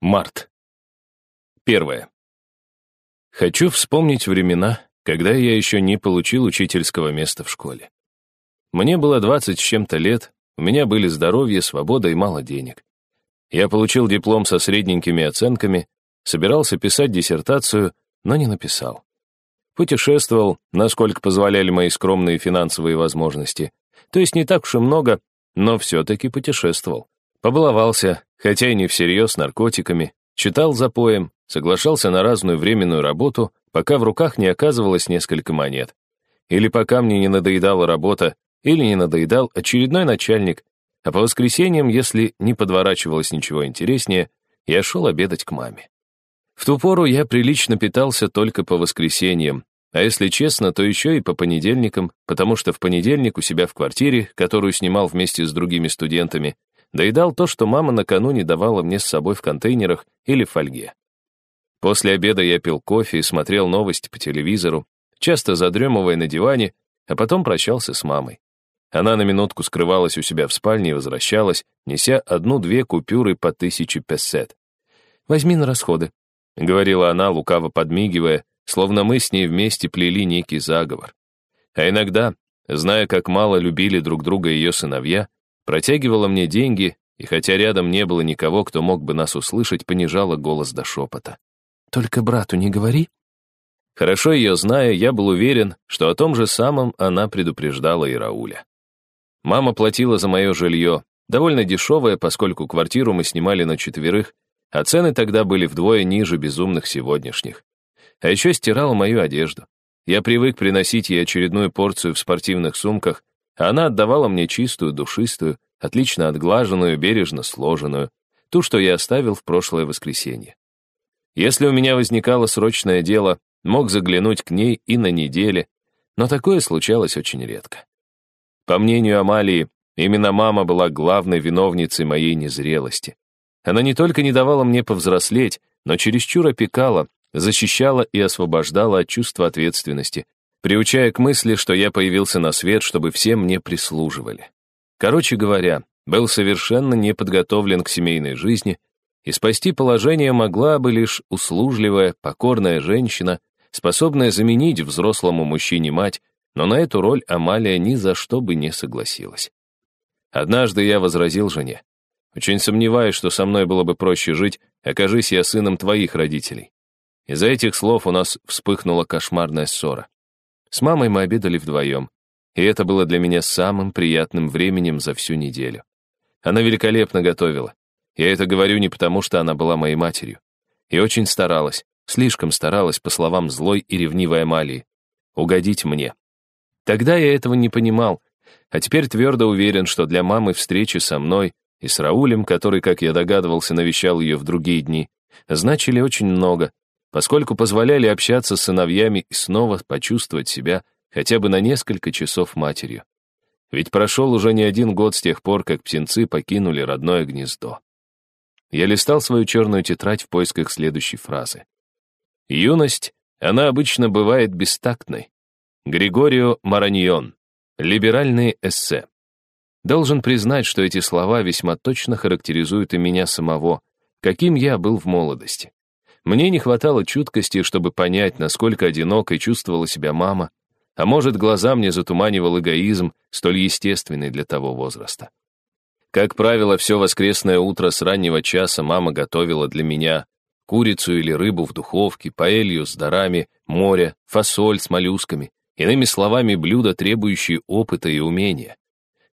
Март. Первое. Хочу вспомнить времена, когда я еще не получил учительского места в школе. Мне было 20 с чем-то лет, у меня были здоровье, свобода и мало денег. Я получил диплом со средненькими оценками, собирался писать диссертацию, но не написал. Путешествовал, насколько позволяли мои скромные финансовые возможности. То есть не так уж и много, но все-таки путешествовал. Побаловался, хотя и не всерьез, наркотиками, читал за поем, соглашался на разную временную работу, пока в руках не оказывалось несколько монет. Или пока мне не надоедала работа, или не надоедал очередной начальник, а по воскресеньям, если не подворачивалось ничего интереснее, я шел обедать к маме. В ту пору я прилично питался только по воскресеньям, а если честно, то еще и по понедельникам, потому что в понедельник у себя в квартире, которую снимал вместе с другими студентами, доедал то, что мама накануне давала мне с собой в контейнерах или в фольге. После обеда я пил кофе и смотрел новости по телевизору, часто задремывая на диване, а потом прощался с мамой. Она на минутку скрывалась у себя в спальне и возвращалась, неся одну-две купюры по тысяче песет. «Возьми на расходы», — говорила она, лукаво подмигивая, словно мы с ней вместе плели некий заговор. А иногда, зная, как мало любили друг друга ее сыновья, протягивала мне деньги, и хотя рядом не было никого, кто мог бы нас услышать, понижала голос до шепота. «Только брату не говори». Хорошо ее зная, я был уверен, что о том же самом она предупреждала и Рауля. Мама платила за мое жилье, довольно дешевое, поскольку квартиру мы снимали на четверых, а цены тогда были вдвое ниже безумных сегодняшних. А еще стирала мою одежду. Я привык приносить ей очередную порцию в спортивных сумках, она отдавала мне чистую, душистую, отлично отглаженную, бережно сложенную, ту, что я оставил в прошлое воскресенье. Если у меня возникало срочное дело, мог заглянуть к ней и на неделе, но такое случалось очень редко. По мнению Амалии, именно мама была главной виновницей моей незрелости. Она не только не давала мне повзрослеть, но чересчур опекала, защищала и освобождала от чувства ответственности, приучая к мысли, что я появился на свет, чтобы все мне прислуживали. Короче говоря, был совершенно не подготовлен к семейной жизни, и спасти положение могла бы лишь услужливая, покорная женщина, способная заменить взрослому мужчине мать, но на эту роль Амалия ни за что бы не согласилась. Однажды я возразил жене. Очень сомневаюсь, что со мной было бы проще жить, окажись я сыном твоих родителей. Из-за этих слов у нас вспыхнула кошмарная ссора. С мамой мы обедали вдвоем, и это было для меня самым приятным временем за всю неделю. Она великолепно готовила. Я это говорю не потому, что она была моей матерью. И очень старалась, слишком старалась, по словам злой и ревнивой Амалии, угодить мне. Тогда я этого не понимал, а теперь твердо уверен, что для мамы встречи со мной и с Раулем, который, как я догадывался, навещал ее в другие дни, значили очень много, поскольку позволяли общаться с сыновьями и снова почувствовать себя хотя бы на несколько часов матерью. Ведь прошел уже не один год с тех пор, как птенцы покинули родное гнездо. Я листал свою черную тетрадь в поисках следующей фразы. Юность, она обычно бывает бестактной. Григорио Мараньон. Либеральные эссе. Должен признать, что эти слова весьма точно характеризуют и меня самого, каким я был в молодости. Мне не хватало чуткости, чтобы понять, насколько одинокой чувствовала себя мама, а может, глаза мне затуманивал эгоизм, столь естественный для того возраста. Как правило, все воскресное утро с раннего часа мама готовила для меня курицу или рыбу в духовке, паэлью с дарами, море, фасоль с моллюсками, иными словами, блюда, требующие опыта и умения.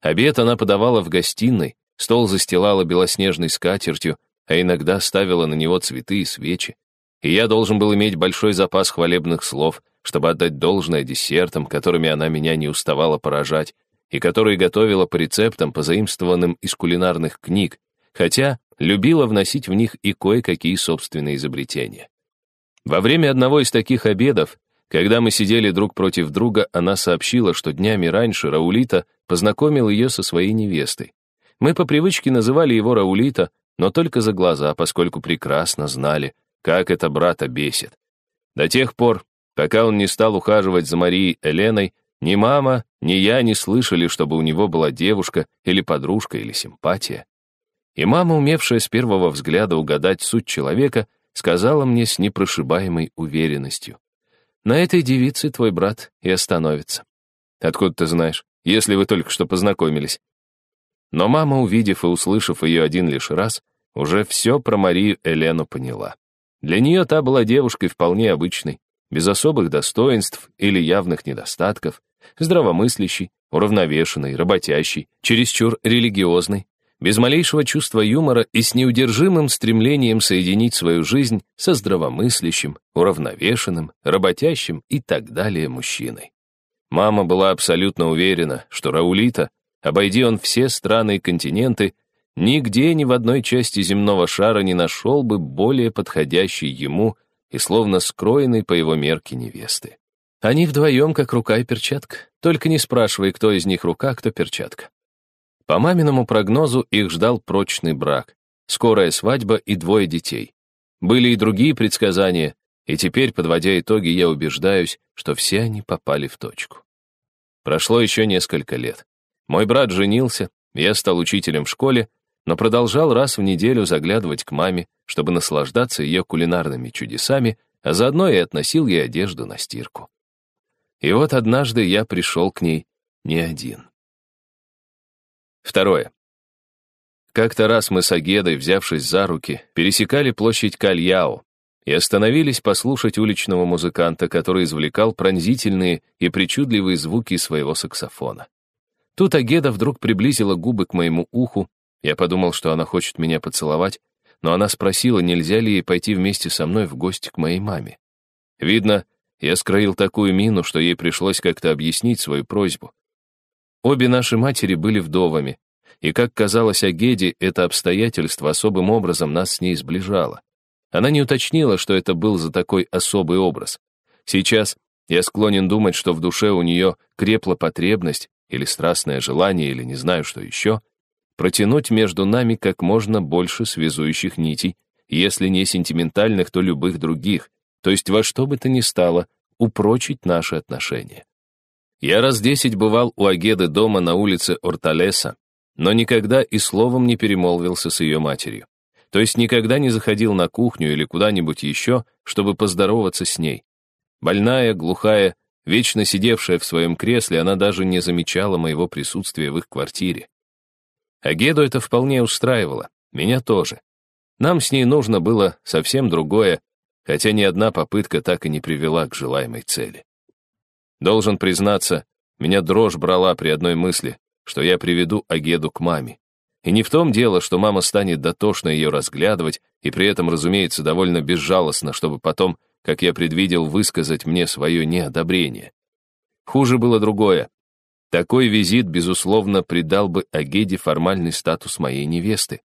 Обед она подавала в гостиной, стол застилала белоснежной скатертью, а иногда ставила на него цветы и свечи. И я должен был иметь большой запас хвалебных слов, чтобы отдать должное десертам, которыми она меня не уставала поражать, и которые готовила по рецептам, позаимствованным из кулинарных книг, хотя любила вносить в них и кое-какие собственные изобретения. Во время одного из таких обедов, когда мы сидели друг против друга, она сообщила, что днями раньше Раулита познакомил ее со своей невестой. Мы по привычке называли его Раулита, но только за глаза, поскольку прекрасно знали, как это брата бесит. До тех пор, пока он не стал ухаживать за Марией Эленой, ни мама, ни я не слышали, чтобы у него была девушка или подружка или симпатия. И мама, умевшая с первого взгляда угадать суть человека, сказала мне с непрошибаемой уверенностью. «На этой девице твой брат и остановится». «Откуда ты знаешь, если вы только что познакомились?» Но мама, увидев и услышав ее один лишь раз, уже все про Марию Элену поняла. Для нее та была девушкой вполне обычной, без особых достоинств или явных недостатков, здравомыслящей, уравновешенной, работящей, чересчур религиозной, без малейшего чувства юмора и с неудержимым стремлением соединить свою жизнь со здравомыслящим, уравновешенным, работящим и так далее мужчиной. Мама была абсолютно уверена, что Раулита, обойди он все страны и континенты, нигде ни в одной части земного шара не нашел бы более подходящей ему и словно скроенной по его мерке невесты. Они вдвоем как рука и перчатка, только не спрашивай, кто из них рука, кто перчатка. По маминому прогнозу их ждал прочный брак, скорая свадьба и двое детей. Были и другие предсказания, и теперь, подводя итоги, я убеждаюсь, что все они попали в точку. Прошло еще несколько лет. Мой брат женился, я стал учителем в школе, но продолжал раз в неделю заглядывать к маме, чтобы наслаждаться ее кулинарными чудесами, а заодно и относил ей одежду на стирку. И вот однажды я пришел к ней не один. Второе. Как-то раз мы с Агедой, взявшись за руки, пересекали площадь Кальяо и остановились послушать уличного музыканта, который извлекал пронзительные и причудливые звуки своего саксофона. Тут Агеда вдруг приблизила губы к моему уху. Я подумал, что она хочет меня поцеловать, но она спросила, нельзя ли ей пойти вместе со мной в гости к моей маме. Видно, я скроил такую мину, что ей пришлось как-то объяснить свою просьбу. Обе наши матери были вдовами, и, как казалось Агеде, это обстоятельство особым образом нас с ней сближало. Она не уточнила, что это был за такой особый образ. Сейчас я склонен думать, что в душе у нее крепла потребность или страстное желание, или не знаю что еще, протянуть между нами как можно больше связующих нитей, если не сентиментальных, то любых других, то есть во что бы то ни стало, упрочить наши отношения. Я раз десять бывал у Агеды дома на улице Орталеса, но никогда и словом не перемолвился с ее матерью. То есть никогда не заходил на кухню или куда-нибудь еще, чтобы поздороваться с ней. Больная, глухая, вечно сидевшая в своем кресле, она даже не замечала моего присутствия в их квартире. Агеду это вполне устраивало, меня тоже. Нам с ней нужно было совсем другое, хотя ни одна попытка так и не привела к желаемой цели. Должен признаться, меня дрожь брала при одной мысли, что я приведу Агеду к маме. И не в том дело, что мама станет дотошно ее разглядывать, и при этом, разумеется, довольно безжалостно, чтобы потом, как я предвидел, высказать мне свое неодобрение. Хуже было другое. Такой визит, безусловно, придал бы Агеде формальный статус моей невесты.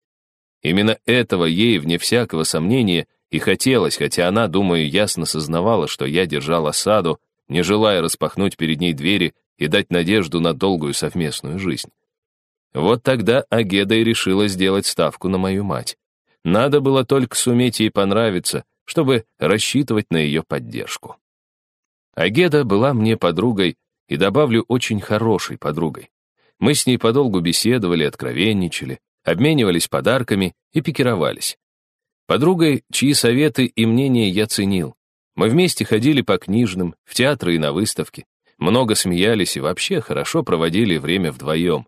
Именно этого ей, вне всякого сомнения, и хотелось, хотя она, думаю, ясно сознавала, что я держал осаду, не желая распахнуть перед ней двери и дать надежду на долгую совместную жизнь. Вот тогда Агеда и решила сделать ставку на мою мать. Надо было только суметь ей понравиться, чтобы рассчитывать на ее поддержку. Агеда была мне подругой, и добавлю, очень хорошей подругой. Мы с ней подолгу беседовали, откровенничали, обменивались подарками и пикировались. Подругой, чьи советы и мнения я ценил. Мы вместе ходили по книжным, в театры и на выставки, много смеялись и вообще хорошо проводили время вдвоем.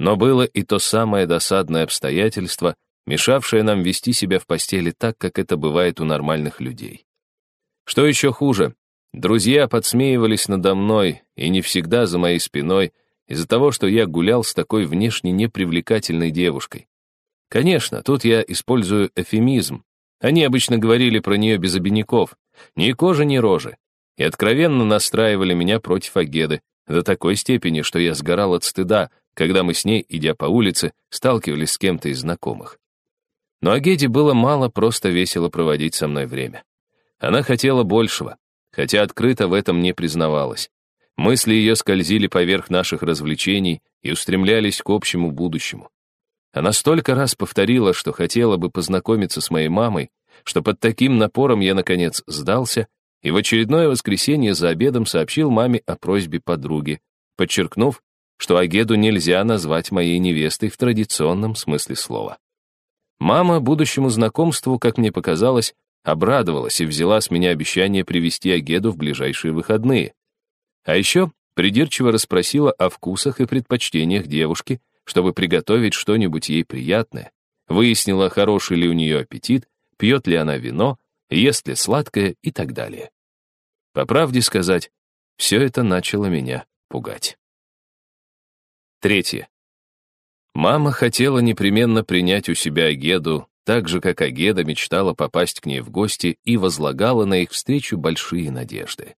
Но было и то самое досадное обстоятельство, мешавшее нам вести себя в постели так, как это бывает у нормальных людей. Что еще хуже, друзья подсмеивались надо мной, и не всегда за моей спиной, из-за того, что я гулял с такой внешне непривлекательной девушкой. Конечно, тут я использую эфемизм. Они обычно говорили про нее без обиняков, ни кожи, ни рожи. И откровенно настраивали меня против Агеды до такой степени, что я сгорал от стыда, когда мы с ней, идя по улице, сталкивались с кем-то из знакомых. Но Агеде было мало просто весело проводить со мной время. Она хотела большего, хотя открыто в этом не признавалась. Мысли ее скользили поверх наших развлечений и устремлялись к общему будущему. Она столько раз повторила, что хотела бы познакомиться с моей мамой, что под таким напором я, наконец, сдался и в очередное воскресенье за обедом сообщил маме о просьбе подруги, подчеркнув, что Агеду нельзя назвать моей невестой в традиционном смысле слова. Мама будущему знакомству, как мне показалось, обрадовалась и взяла с меня обещание привести Агеду в ближайшие выходные. А еще придирчиво расспросила о вкусах и предпочтениях девушки, чтобы приготовить что-нибудь ей приятное, выяснила, хороший ли у нее аппетит, пьет ли она вино, ест ли сладкое и так далее. По правде сказать, все это начало меня пугать. Третье. Мама хотела непременно принять у себя Агеду, так же, как Агеда мечтала попасть к ней в гости и возлагала на их встречу большие надежды.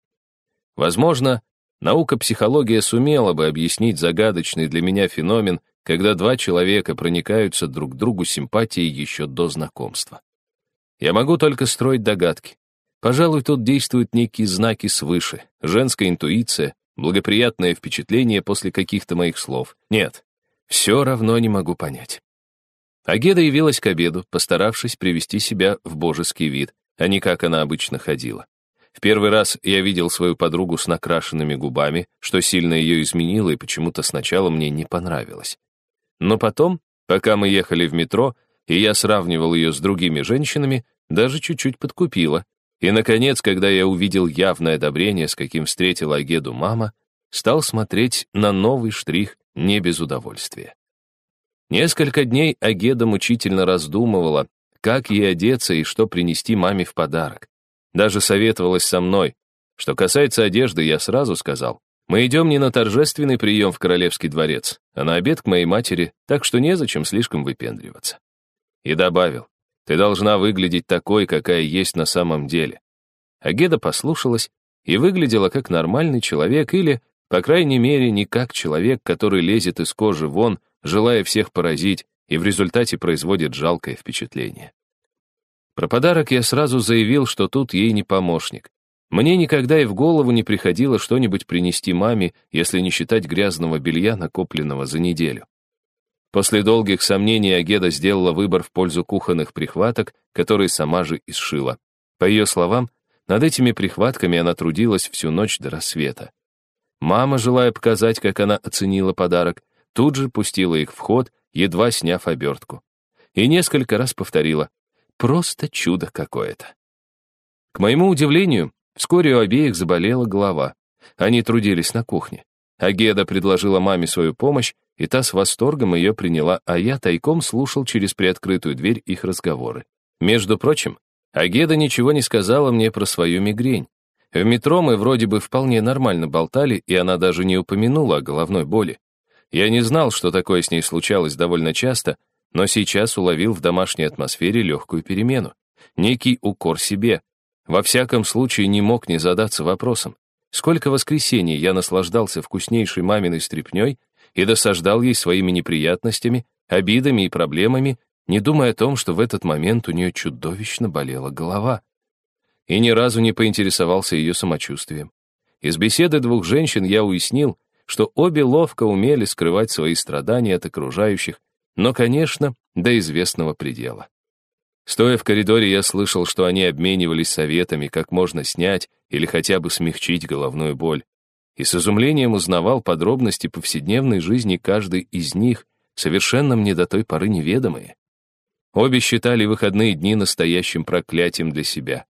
Возможно, наука психология сумела бы объяснить загадочный для меня феномен, когда два человека проникаются друг другу симпатией еще до знакомства. Я могу только строить догадки. Пожалуй, тут действуют некие знаки свыше, женская интуиция, благоприятное впечатление после каких-то моих слов. Нет, все равно не могу понять. Агеда явилась к обеду, постаравшись привести себя в божеский вид, а не как она обычно ходила. В первый раз я видел свою подругу с накрашенными губами, что сильно ее изменило и почему-то сначала мне не понравилось. Но потом, пока мы ехали в метро, и я сравнивал ее с другими женщинами, даже чуть-чуть подкупила. И, наконец, когда я увидел явное одобрение, с каким встретила Агеду мама, стал смотреть на новый штрих не без удовольствия. Несколько дней Агеда мучительно раздумывала, как ей одеться и что принести маме в подарок. Даже советовалась со мной. Что касается одежды, я сразу сказал, мы идем не на торжественный прием в Королевский дворец, а на обед к моей матери, так что незачем слишком выпендриваться. И добавил, ты должна выглядеть такой, какая есть на самом деле. Агеда послушалась и выглядела как нормальный человек или, по крайней мере, не как человек, который лезет из кожи вон, желая всех поразить, и в результате производит жалкое впечатление. Про подарок я сразу заявил, что тут ей не помощник. Мне никогда и в голову не приходило что-нибудь принести маме, если не считать грязного белья, накопленного за неделю. После долгих сомнений Агеда сделала выбор в пользу кухонных прихваток, которые сама же и сшила. По ее словам, над этими прихватками она трудилась всю ночь до рассвета. Мама, желая показать, как она оценила подарок, тут же пустила их в ход, едва сняв обертку. И несколько раз повторила «Просто чудо какое-то». К моему удивлению, Вскоре у обеих заболела голова. Они трудились на кухне. Агеда предложила маме свою помощь, и та с восторгом ее приняла, а я тайком слушал через приоткрытую дверь их разговоры. Между прочим, Агеда ничего не сказала мне про свою мигрень. В метро мы вроде бы вполне нормально болтали, и она даже не упомянула о головной боли. Я не знал, что такое с ней случалось довольно часто, но сейчас уловил в домашней атмосфере легкую перемену. Некий укор себе, во всяком случае, не мог не задаться вопросом, сколько воскресений я наслаждался вкуснейшей маминой стряпнёй и досаждал ей своими неприятностями, обидами и проблемами, не думая о том, что в этот момент у нее чудовищно болела голова. И ни разу не поинтересовался ее самочувствием. Из беседы двух женщин я уяснил, что обе ловко умели скрывать свои страдания от окружающих, но, конечно, до известного предела. Стоя в коридоре, я слышал, что они обменивались советами, как можно снять или хотя бы смягчить головную боль. И с изумлением узнавал подробности повседневной жизни каждой из них, совершенно мне до той поры неведомые. Обе считали выходные дни настоящим проклятием для себя.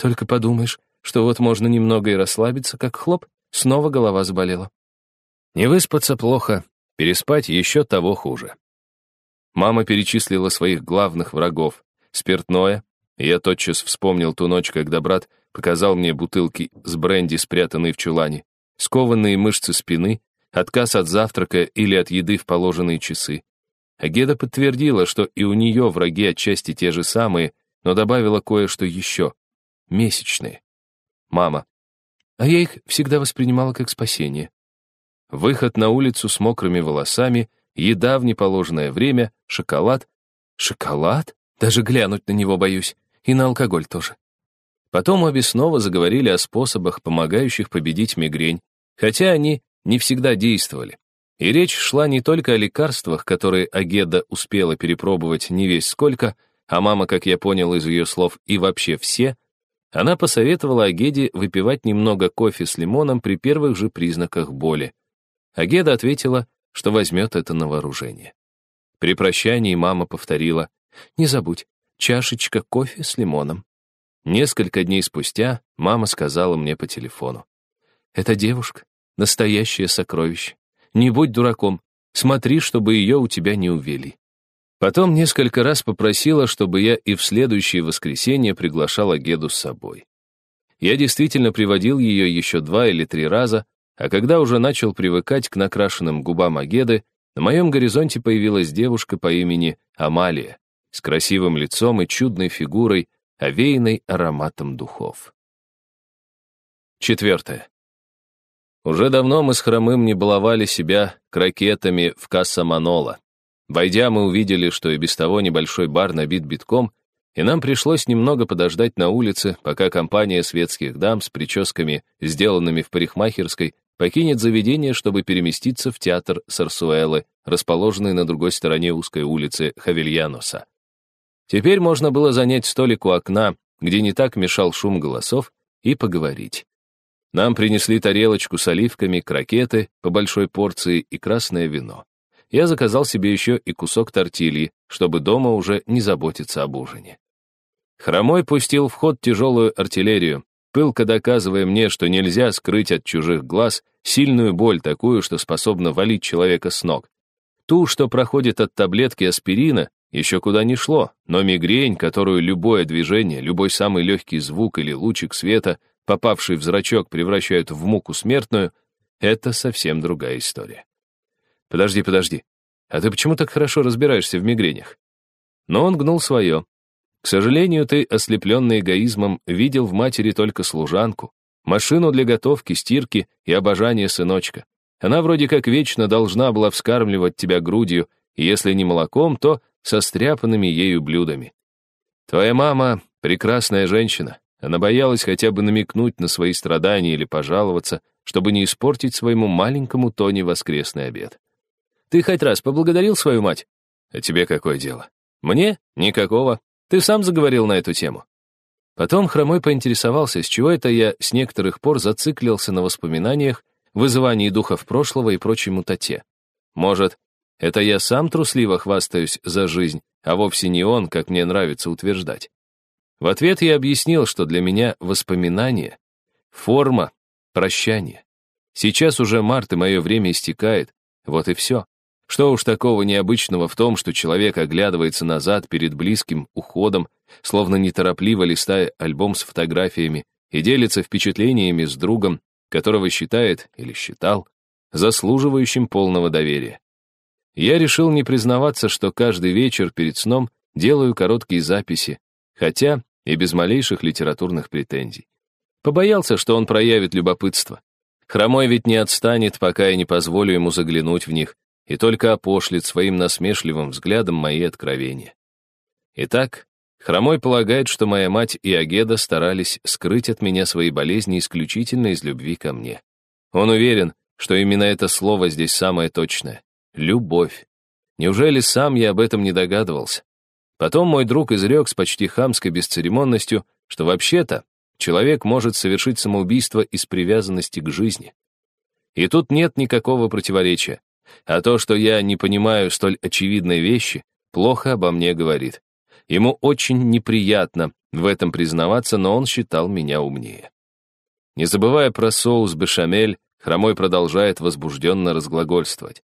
Только подумаешь, что вот можно немного и расслабиться, как хлоп, снова голова заболела. Не выспаться плохо, переспать еще того хуже. Мама перечислила своих главных врагов, спиртное. Я тотчас вспомнил ту ночь, когда брат показал мне бутылки с бренди, спрятанные в чулане, скованные мышцы спины, отказ от завтрака или от еды в положенные часы. Агеда подтвердила, что и у нее враги отчасти те же самые, но добавила кое-что еще. Месячные. Мама. А я их всегда воспринимала как спасение. Выход на улицу с мокрыми волосами, еда в неположенное время, шоколад. Шоколад? Даже глянуть на него боюсь. И на алкоголь тоже. Потом обе снова заговорили о способах, помогающих победить мигрень, хотя они не всегда действовали. И речь шла не только о лекарствах, которые Агеда успела перепробовать не весь сколько, а мама, как я понял из ее слов, и вообще все, она посоветовала Агеде выпивать немного кофе с лимоном при первых же признаках боли. Агеда ответила, что возьмет это на вооружение. При прощании мама повторила, Не забудь, чашечка кофе с лимоном». Несколько дней спустя мама сказала мне по телефону. «Эта девушка — настоящее сокровище. Не будь дураком, смотри, чтобы ее у тебя не увели». Потом несколько раз попросила, чтобы я и в следующее воскресенье приглашал Агеду с собой. Я действительно приводил ее еще два или три раза, а когда уже начал привыкать к накрашенным губам Агеды, на моем горизонте появилась девушка по имени Амалия с красивым лицом и чудной фигурой, овеянной ароматом духов. Четвертое. Уже давно мы с Хромым не баловали себя крокетами в касса Манола. Войдя, мы увидели, что и без того небольшой бар набит битком, и нам пришлось немного подождать на улице, пока компания светских дам с прическами, сделанными в парикмахерской, покинет заведение, чтобы переместиться в театр Сарсуэлы, расположенный на другой стороне узкой улицы Хавильяноса. Теперь можно было занять столик у окна, где не так мешал шум голосов, и поговорить. Нам принесли тарелочку с оливками, крокеты по большой порции и красное вино. Я заказал себе еще и кусок тортильи, чтобы дома уже не заботиться об ужине. Хромой пустил в ход тяжелую артиллерию, пылко доказывая мне, что нельзя скрыть от чужих глаз сильную боль такую, что способна валить человека с ног. Ту, что проходит от таблетки аспирина, еще куда не шло, но мигрень, которую любое движение, любой самый легкий звук или лучик света, попавший в зрачок, превращают в муку смертную, это совсем другая история. Подожди, подожди. А ты почему так хорошо разбираешься в мигренях? Но он гнул свое. К сожалению, ты, ослепленный эгоизмом, видел в матери только служанку, машину для готовки, стирки и обожания сыночка. Она вроде как вечно должна была вскармливать тебя грудью, и если не молоком, то со стряпанными ею блюдами. Твоя мама — прекрасная женщина. Она боялась хотя бы намекнуть на свои страдания или пожаловаться, чтобы не испортить своему маленькому Тони воскресный обед. Ты хоть раз поблагодарил свою мать? А тебе какое дело? Мне? Никакого. Ты сам заговорил на эту тему. Потом Хромой поинтересовался, с чего это я с некоторых пор зациклился на воспоминаниях, вызывании духов прошлого и прочей мутате. Может, это я сам трусливо хвастаюсь за жизнь, а вовсе не он, как мне нравится утверждать. В ответ я объяснил, что для меня воспоминание — форма прощания. Сейчас уже март, и мое время истекает. Вот и все. Что уж такого необычного в том, что человек оглядывается назад перед близким уходом, словно неторопливо листая альбом с фотографиями и делится впечатлениями с другом, которого считает или считал заслуживающим полного доверия. Я решил не признаваться, что каждый вечер перед сном делаю короткие записи, хотя и без малейших литературных претензий. Побоялся, что он проявит любопытство. Хромой ведь не отстанет, пока я не позволю ему заглянуть в них, и только опошлит своим насмешливым взглядом мои откровения. Итак, Хромой полагает, что моя мать и Агеда старались скрыть от меня свои болезни исключительно из любви ко мне. Он уверен, что именно это слово здесь самое точное — любовь. Неужели сам я об этом не догадывался? Потом мой друг изрек с почти хамской бесцеремонностью, что вообще-то человек может совершить самоубийство из привязанности к жизни. И тут нет никакого противоречия. А то, что я не понимаю столь очевидной вещи, плохо обо мне говорит. Ему очень неприятно в этом признаваться, но он считал меня умнее. Не забывая про соус бешамель, Хромой продолжает возбужденно разглагольствовать.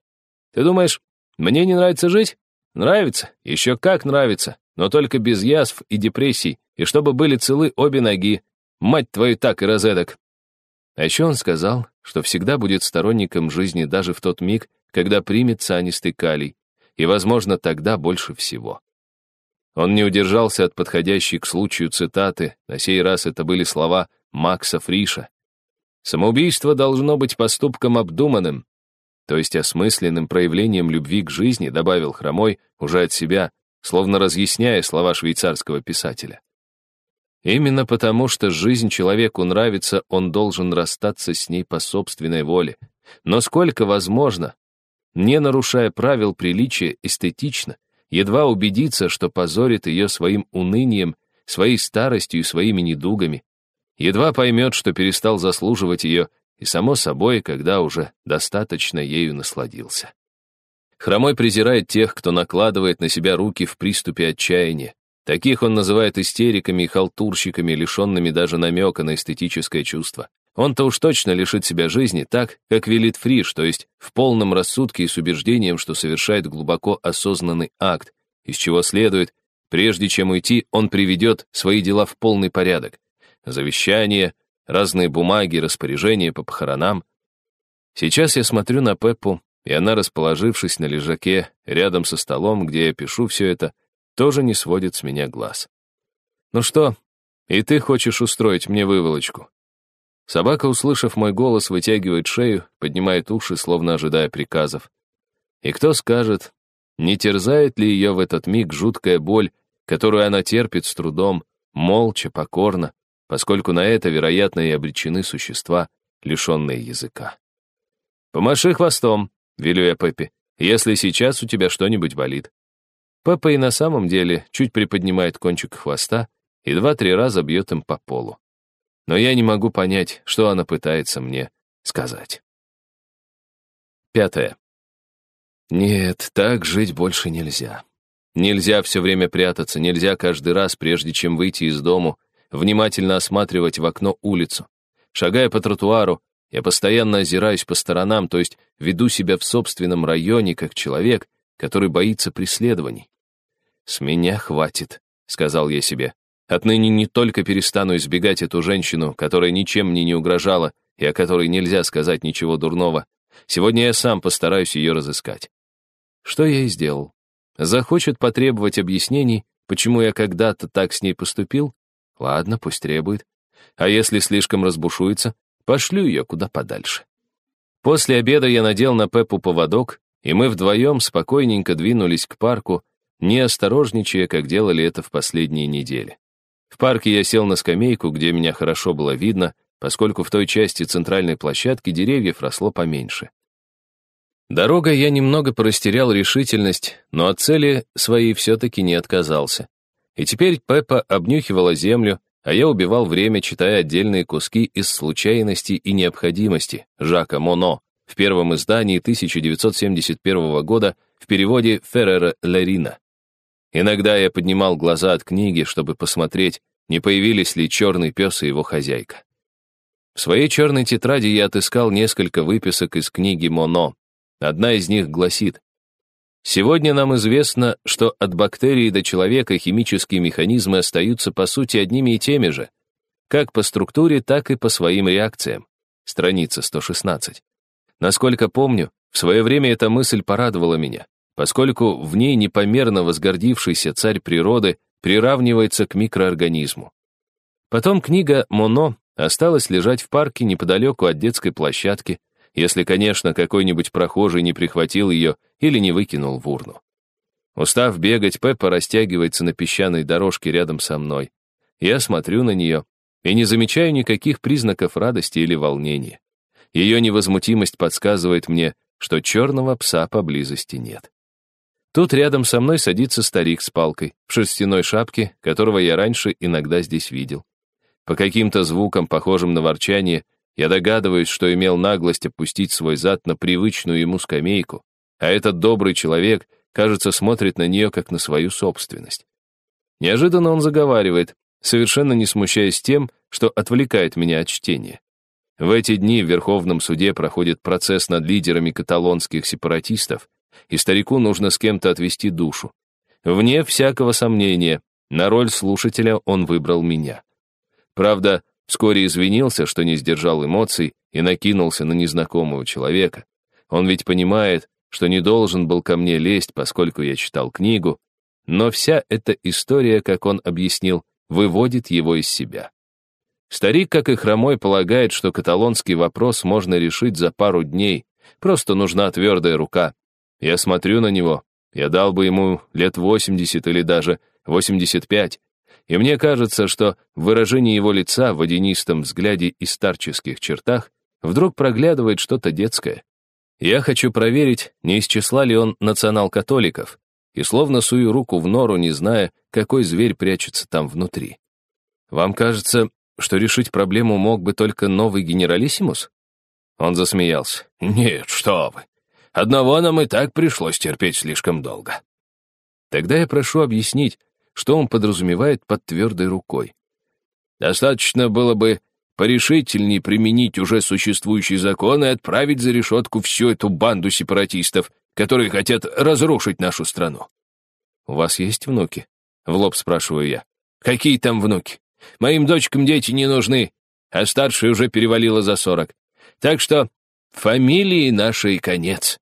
«Ты думаешь, мне не нравится жить? Нравится, еще как нравится, но только без язв и депрессий, и чтобы были целы обе ноги. Мать твою так и розеток!» А еще он сказал, что всегда будет сторонником жизни даже в тот миг, когда примет цианистый калий, и, возможно, тогда больше всего. Он не удержался от подходящей к случаю цитаты, на сей раз это были слова Макса Фриша. «Самоубийство должно быть поступком обдуманным, то есть осмысленным проявлением любви к жизни», добавил Хромой уже от себя, словно разъясняя слова швейцарского писателя. Именно потому, что жизнь человеку нравится, он должен расстаться с ней по собственной воле. Но сколько возможно, не нарушая правил приличия эстетично, едва убедиться, что позорит ее своим унынием, своей старостью и своими недугами, едва поймет, что перестал заслуживать ее, и, само собой, когда уже достаточно ею насладился. Хромой презирает тех, кто накладывает на себя руки в приступе отчаяния. Таких он называет истериками и халтурщиками, лишенными даже намека на эстетическое чувство. Он-то уж точно лишит себя жизни так, как велит Фриш, то есть в полном рассудке и с убеждением, что совершает глубоко осознанный акт, из чего следует, прежде чем уйти, он приведет свои дела в полный порядок. Завещание, разные бумаги, распоряжения по похоронам. Сейчас я смотрю на Пеппу, и она, расположившись на лежаке рядом со столом, где я пишу все это, тоже не сводит с меня глаз. «Ну что, и ты хочешь устроить мне выволочку?» Собака, услышав мой голос, вытягивает шею, поднимает уши, словно ожидая приказов. И кто скажет, не терзает ли ее в этот миг жуткая боль, которую она терпит с трудом, молча, покорно, поскольку на это, вероятно, и обречены существа, лишенные языка. «Помаши хвостом», Велю я Пеппи, если сейчас у тебя что-нибудь болит. Пеппа и на самом деле чуть приподнимает кончик хвоста и два-три раза бьет им по полу. Но я не могу понять, что она пытается мне сказать. Пятое. Нет, так жить больше нельзя. Нельзя все время прятаться, нельзя каждый раз, прежде чем выйти из дому, внимательно осматривать в окно улицу. Шагая по тротуару, я постоянно озираюсь по сторонам, то есть веду себя в собственном районе как человек, который боится преследований. «С меня хватит», — сказал я себе. «Отныне не только перестану избегать эту женщину, которая ничем мне не угрожала и о которой нельзя сказать ничего дурного. Сегодня я сам постараюсь ее разыскать». Что я и сделал. Захочет потребовать объяснений, почему я когда-то так с ней поступил? Ладно, пусть требует. А если слишком разбушуется, Пошлю ее куда подальше. После обеда я надел на Пеппу поводок, и мы вдвоем спокойненько двинулись к парку, не осторожничая, как делали это в последние недели. В парке я сел на скамейку, где меня хорошо было видно, поскольку в той части центральной площадки деревьев росло поменьше. Дорога я немного порастерял решительность, но от цели своей все-таки не отказался. И теперь Пеппа обнюхивала землю, а я убивал время, читая отдельные куски из «Случайности и необходимости» Жака Моно в первом издании 1971 года в переводе Феррера Лерина. Иногда я поднимал глаза от книги, чтобы посмотреть, не появились ли черный пес и его хозяйка. В своей черной тетради я отыскал несколько выписок из книги Моно. Одна из них гласит Сегодня нам известно, что от бактерии до человека химические механизмы остаются по сути одними и теми же, как по структуре, так и по своим реакциям. Страница 116. Насколько помню, в свое время эта мысль порадовала меня, поскольку в ней непомерно возгордившийся царь природы приравнивается к микроорганизму. Потом книга «Моно» осталась лежать в парке неподалеку от детской площадки, если, конечно, какой-нибудь прохожий не прихватил ее или не выкинул в урну. Устав бегать, Пеппа растягивается на песчаной дорожке рядом со мной. Я смотрю на нее и не замечаю никаких признаков радости или волнения. Ее невозмутимость подсказывает мне, что черного пса поблизости нет. Тут рядом со мной садится старик с палкой, в шерстяной шапке, которого я раньше иногда здесь видел. По каким-то звукам, похожим на ворчание, я догадываюсь, что имел наглость опустить свой зад на привычную ему скамейку, а этот добрый человек, кажется, смотрит на нее как на свою собственность. Неожиданно он заговаривает, совершенно не смущаясь тем, что отвлекает меня от чтения. В эти дни в Верховном суде проходит процесс над лидерами каталонских сепаратистов, и старику нужно с кем-то отвести душу. Вне всякого сомнения, на роль слушателя он выбрал меня. Правда, Вскоре извинился, что не сдержал эмоций и накинулся на незнакомого человека. Он ведь понимает, что не должен был ко мне лезть, поскольку я читал книгу, но вся эта история, как он объяснил, выводит его из себя. Старик, как и хромой, полагает, что каталонский вопрос можно решить за пару дней, просто нужна твердая рука. Я смотрю на него, я дал бы ему лет 80 или даже 85, и мне кажется, что в выражении его лица, в водянистом взгляде и старческих чертах вдруг проглядывает что-то детское. Я хочу проверить, не из числа ли он национал-католиков, и словно сую руку в нору, не зная, какой зверь прячется там внутри. Вам кажется, что решить проблему мог бы только новый генералиссимус? Он засмеялся. Нет, что вы. Одного нам и так пришлось терпеть слишком долго». Тогда я прошу объяснить, что он подразумевает под твердой рукой. Достаточно было бы порешительнее применить уже существующий закон и отправить за решетку всю эту банду сепаратистов, которые хотят разрушить нашу страну. «У вас есть внуки?» — в лоб спрашиваю я. «Какие там внуки? Моим дочкам дети не нужны, а старшая уже перевалила за сорок. Так что фамилии нашей конец».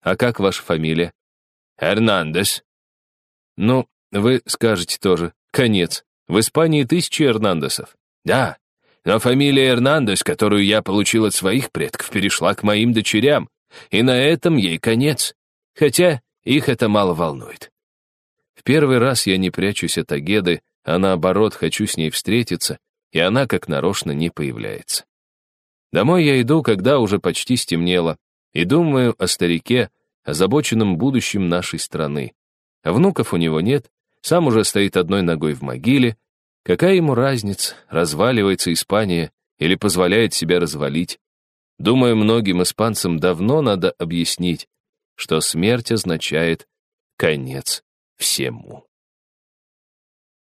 «А как ваша фамилия?» «Эрнандес». «Ну, вы скажете тоже. Конец. В Испании тысячи Эрнандесов». «Да, но фамилия Эрнандес, которую я получил от своих предков, перешла к моим дочерям, и на этом ей конец. Хотя их это мало волнует. В первый раз я не прячусь от Агеды, а наоборот хочу с ней встретиться, и она как нарочно не появляется. Домой я иду, когда уже почти стемнело, и думаю о старике, озабоченном будущем нашей страны. Внуков у него нет, сам уже стоит одной ногой в могиле. Какая ему разница, разваливается Испания или позволяет себя развалить? Думаю, многим испанцам давно надо объяснить, что смерть означает конец всему.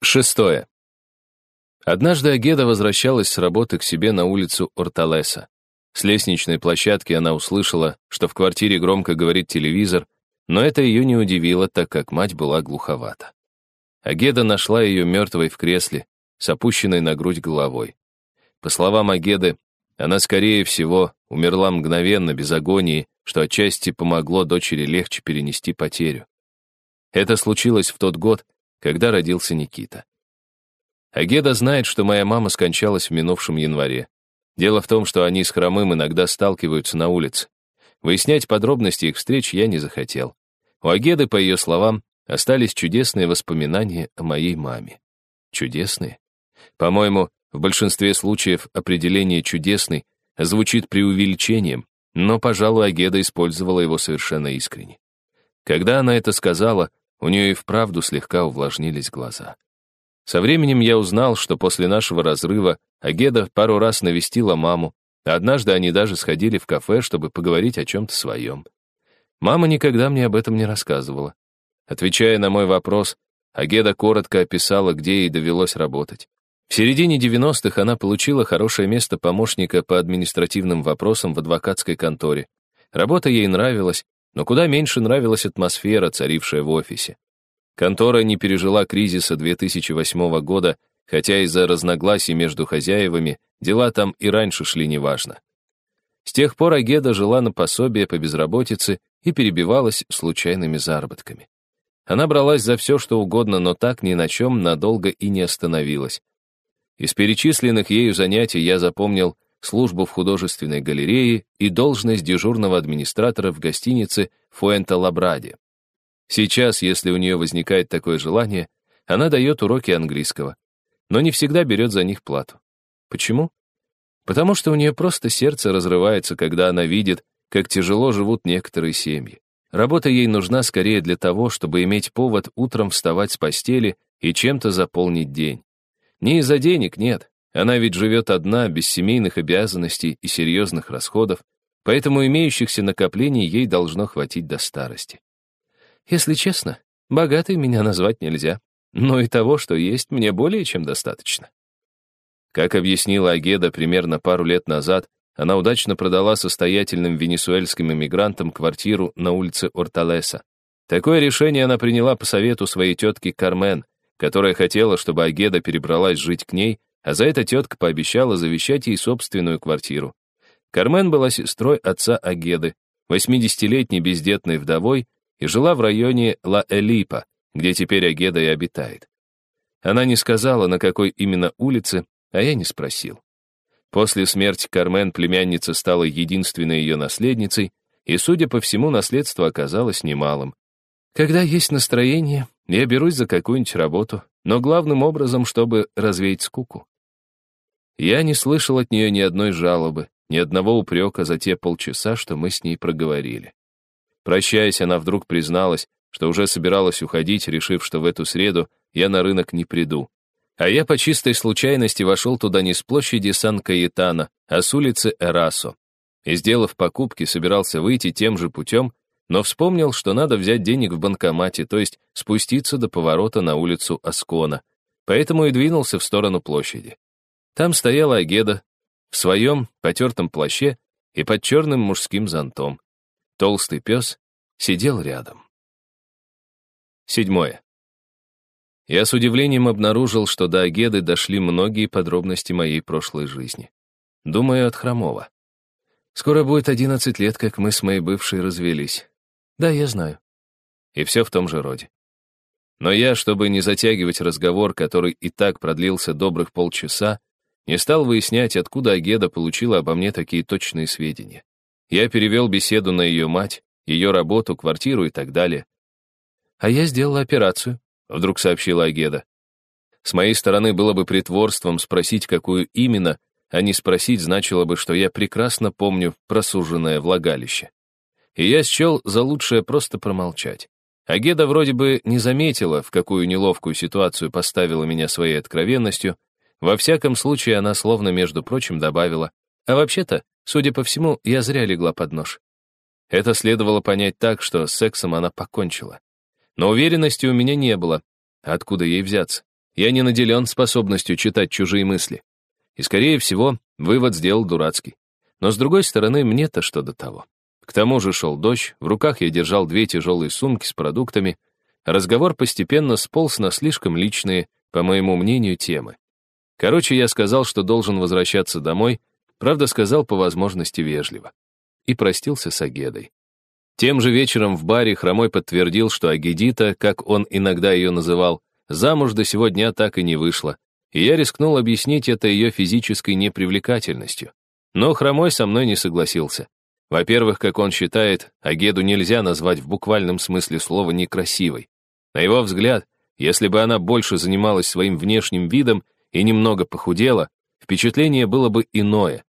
Шестое. Однажды Агеда возвращалась с работы к себе на улицу Орталеса. С лестничной площадки она услышала, что в квартире громко говорит телевизор, но это ее не удивило, так как мать была глуховата. Агеда нашла ее мертвой в кресле, с опущенной на грудь головой. По словам Агеды, она, скорее всего, умерла мгновенно, без агонии, что отчасти помогло дочери легче перенести потерю. Это случилось в тот год, когда родился Никита. Агеда знает, что моя мама скончалась в минувшем январе. Дело в том, что они с Хромым иногда сталкиваются на улице. Выяснять подробности их встреч я не захотел. У Агеды, по ее словам, остались чудесные воспоминания о моей маме. Чудесные? По-моему, в большинстве случаев определение «чудесный» звучит преувеличением, но, пожалуй, Агеда использовала его совершенно искренне. Когда она это сказала, у нее и вправду слегка увлажнились глаза. Со временем я узнал, что после нашего разрыва Агеда пару раз навестила маму, а однажды они даже сходили в кафе, чтобы поговорить о чем-то своем. Мама никогда мне об этом не рассказывала. Отвечая на мой вопрос, Агеда коротко описала, где ей довелось работать. В середине 90-х она получила хорошее место помощника по административным вопросам в адвокатской конторе. Работа ей нравилась, но куда меньше нравилась атмосфера, царившая в офисе. Контора не пережила кризиса 2008 года, хотя из-за разногласий между хозяевами дела там и раньше шли неважно. С тех пор Агеда жила на пособие по безработице и перебивалась случайными заработками. Она бралась за все, что угодно, но так ни на чем надолго и не остановилась. Из перечисленных ею занятий я запомнил службу в художественной галерее и должность дежурного администратора в гостинице Фуэнта-Лабраде. Сейчас, если у нее возникает такое желание, она дает уроки английского, но не всегда берет за них плату. Почему? Потому что у нее просто сердце разрывается, когда она видит, как тяжело живут некоторые семьи. Работа ей нужна скорее для того, чтобы иметь повод утром вставать с постели и чем-то заполнить день. Не из-за денег, нет. Она ведь живет одна, без семейных обязанностей и серьезных расходов, поэтому имеющихся накоплений ей должно хватить до старости. Если честно, богатой меня назвать нельзя, но и того, что есть, мне более чем достаточно. Как объяснила Агеда примерно пару лет назад, она удачно продала состоятельным венесуэльским иммигрантам квартиру на улице Орталеса. Такое решение она приняла по совету своей тетки Кармен, которая хотела, чтобы Агеда перебралась жить к ней, а за это тетка пообещала завещать ей собственную квартиру. Кармен была сестрой отца Агеды, 80-летней бездетной вдовой, и жила в районе Ла-Элипа, где теперь Агеда и обитает. Она не сказала, на какой именно улице, а я не спросил. После смерти Кармен племянница стала единственной ее наследницей, и, судя по всему, наследство оказалось немалым. Когда есть настроение, я берусь за какую-нибудь работу, но главным образом, чтобы развеять скуку. Я не слышал от нее ни одной жалобы, ни одного упрека за те полчаса, что мы с ней проговорили. Прощаясь, она вдруг призналась, что уже собиралась уходить, решив, что в эту среду я на рынок не приду. А я по чистой случайности вошел туда не с площади Сан-Каэтана, а с улицы Эрасо. и, сделав покупки, собирался выйти тем же путем, но вспомнил, что надо взять денег в банкомате, то есть спуститься до поворота на улицу Аскона, поэтому и двинулся в сторону площади. Там стояла Агеда в своем потертом плаще и под черным мужским зонтом. Толстый пес сидел рядом. Седьмое. Я с удивлением обнаружил, что до Агеды дошли многие подробности моей прошлой жизни. Думаю, от Хромова. Скоро будет одиннадцать лет, как мы с моей бывшей развелись. Да, я знаю. И все в том же роде. Но я, чтобы не затягивать разговор, который и так продлился добрых полчаса, не стал выяснять, откуда Агеда получила обо мне такие точные сведения. Я перевел беседу на ее мать, ее работу, квартиру и так далее. «А я сделала операцию», — вдруг сообщила Агеда. С моей стороны было бы притворством спросить, какую именно, а не спросить значило бы, что я прекрасно помню просуженное влагалище. И я счел за лучшее просто промолчать. Агеда вроде бы не заметила, в какую неловкую ситуацию поставила меня своей откровенностью, во всяком случае, она словно, между прочим, добавила, а вообще-то, судя по всему, я зря легла под нож. Это следовало понять так, что с сексом она покончила. Но уверенности у меня не было. Откуда ей взяться? Я не наделен способностью читать чужие мысли. И, скорее всего, вывод сделал дурацкий. Но, с другой стороны, мне-то что до того. К тому же шел дождь, в руках я держал две тяжелые сумки с продуктами. Разговор постепенно сполз на слишком личные, по моему мнению, темы. Короче, я сказал, что должен возвращаться домой, правда, сказал по возможности вежливо. И простился с Агедой. Тем же вечером в баре Хромой подтвердил, что Агедита, как он иногда ее называл, замуж до сего дня так и не вышла, и я рискнул объяснить это ее физической непривлекательностью. Но Хромой со мной не согласился. Во-первых, как он считает, Агеду нельзя назвать в буквальном смысле слова некрасивой. На его взгляд, если бы она больше занималась своим внешним видом и немного похудела, впечатление было бы иное.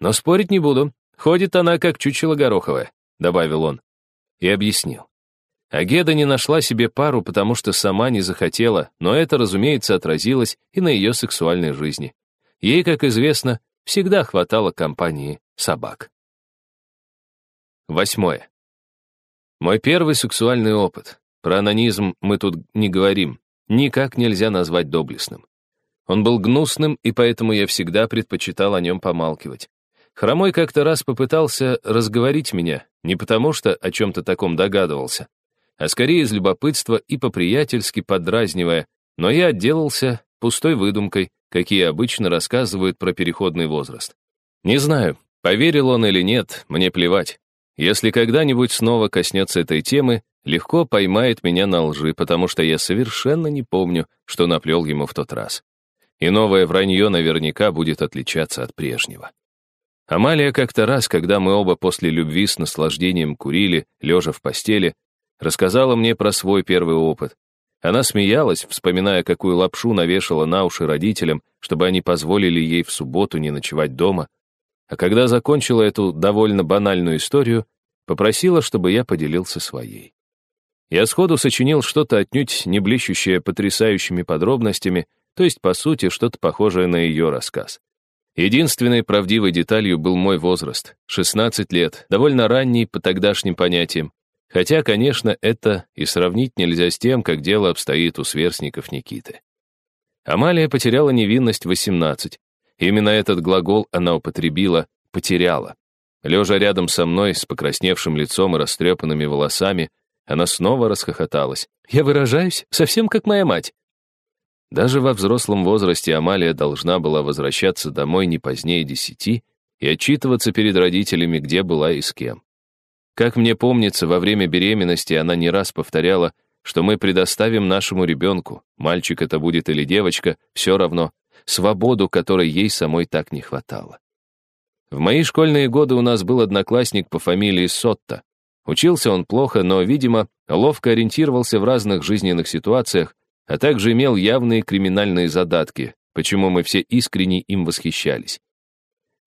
Но спорить не буду, ходит она как чучело гороховое, добавил он. И объяснил. Агеда не нашла себе пару, потому что сама не захотела, но это, разумеется, отразилось и на ее сексуальной жизни. Ей, как известно, всегда хватало компании собак. Восьмое. Мой первый сексуальный опыт. Про анонизм мы тут не говорим. Никак нельзя назвать доблестным. Он был гнусным, и поэтому я всегда предпочитал о нем помалкивать. Хромой как-то раз попытался разговорить меня, не потому что о чем-то таком догадывался, а скорее из любопытства и по-приятельски подразнивая, но я отделался пустой выдумкой, какие обычно рассказывают про переходный возраст. Не знаю, поверил он или нет, мне плевать. Если когда-нибудь снова коснется этой темы, легко поймает меня на лжи, потому что я совершенно не помню, что наплел ему в тот раз и новое вранье наверняка будет отличаться от прежнего. Амалия как-то раз, когда мы оба после любви с наслаждением курили, лежа в постели, рассказала мне про свой первый опыт. Она смеялась, вспоминая, какую лапшу навешала на уши родителям, чтобы они позволили ей в субботу не ночевать дома. А когда закончила эту довольно банальную историю, попросила, чтобы я поделился своей. Я сходу сочинил что-то отнюдь не блещущее потрясающими подробностями, то есть, по сути, что-то похожее на ее рассказ. Единственной правдивой деталью был мой возраст — 16 лет, довольно ранний по тогдашним понятиям. Хотя, конечно, это и сравнить нельзя с тем, как дело обстоит у сверстников Никиты. Амалия потеряла невинность 18. Именно этот глагол она употребила «потеряла». Лежа рядом со мной с покрасневшим лицом и растрепанными волосами, она снова расхохоталась. «Я выражаюсь совсем как моя мать. Даже во взрослом возрасте Амалия должна была возвращаться домой не позднее десяти и отчитываться перед родителями, где была и с кем. Как мне помнится, во время беременности она не раз повторяла, что мы предоставим нашему ребенку, мальчик это будет или девочка, все равно, свободу, которой ей самой так не хватало. В мои школьные годы у нас был одноклассник по фамилии Сотта. Учился он плохо, но, видимо, ловко ориентировался в разных жизненных ситуациях, а также имел явные криминальные задатки, почему мы все искренне им восхищались.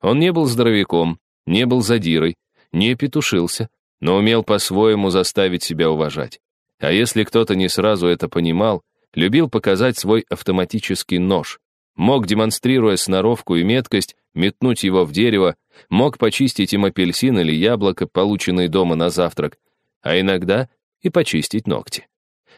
Он не был здоровяком, не был задирой, не петушился, но умел по-своему заставить себя уважать. А если кто-то не сразу это понимал, любил показать свой автоматический нож. мог, демонстрируя сноровку и меткость, метнуть его в дерево, мог почистить им апельсин или яблоко, полученные дома на завтрак, а иногда и почистить ногти.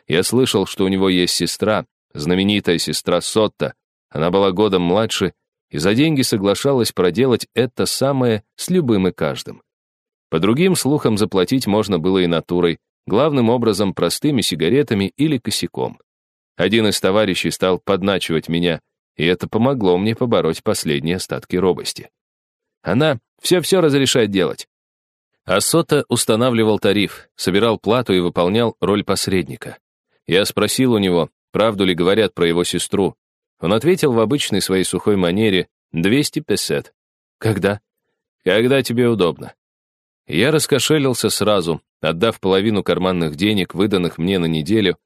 Я слышал, что у него есть сестра, знаменитая сестра Сотта. Она была годом младше и за деньги соглашалась проделать это самое с любым и каждым. По другим слухам, заплатить можно было и натурой, главным образом простыми сигаретами или косяком. Один из товарищей стал подначивать меня, и это помогло мне побороть последние остатки робости. Она все-все разрешает делать. Ассота устанавливал тариф, собирал плату и выполнял роль посредника. Я спросил у него, правду ли говорят про его сестру. Он ответил в обычной своей сухой манере 200 песет. Когда? Когда тебе удобно. Я раскошелился сразу, отдав половину карманных денег, выданных мне на неделю,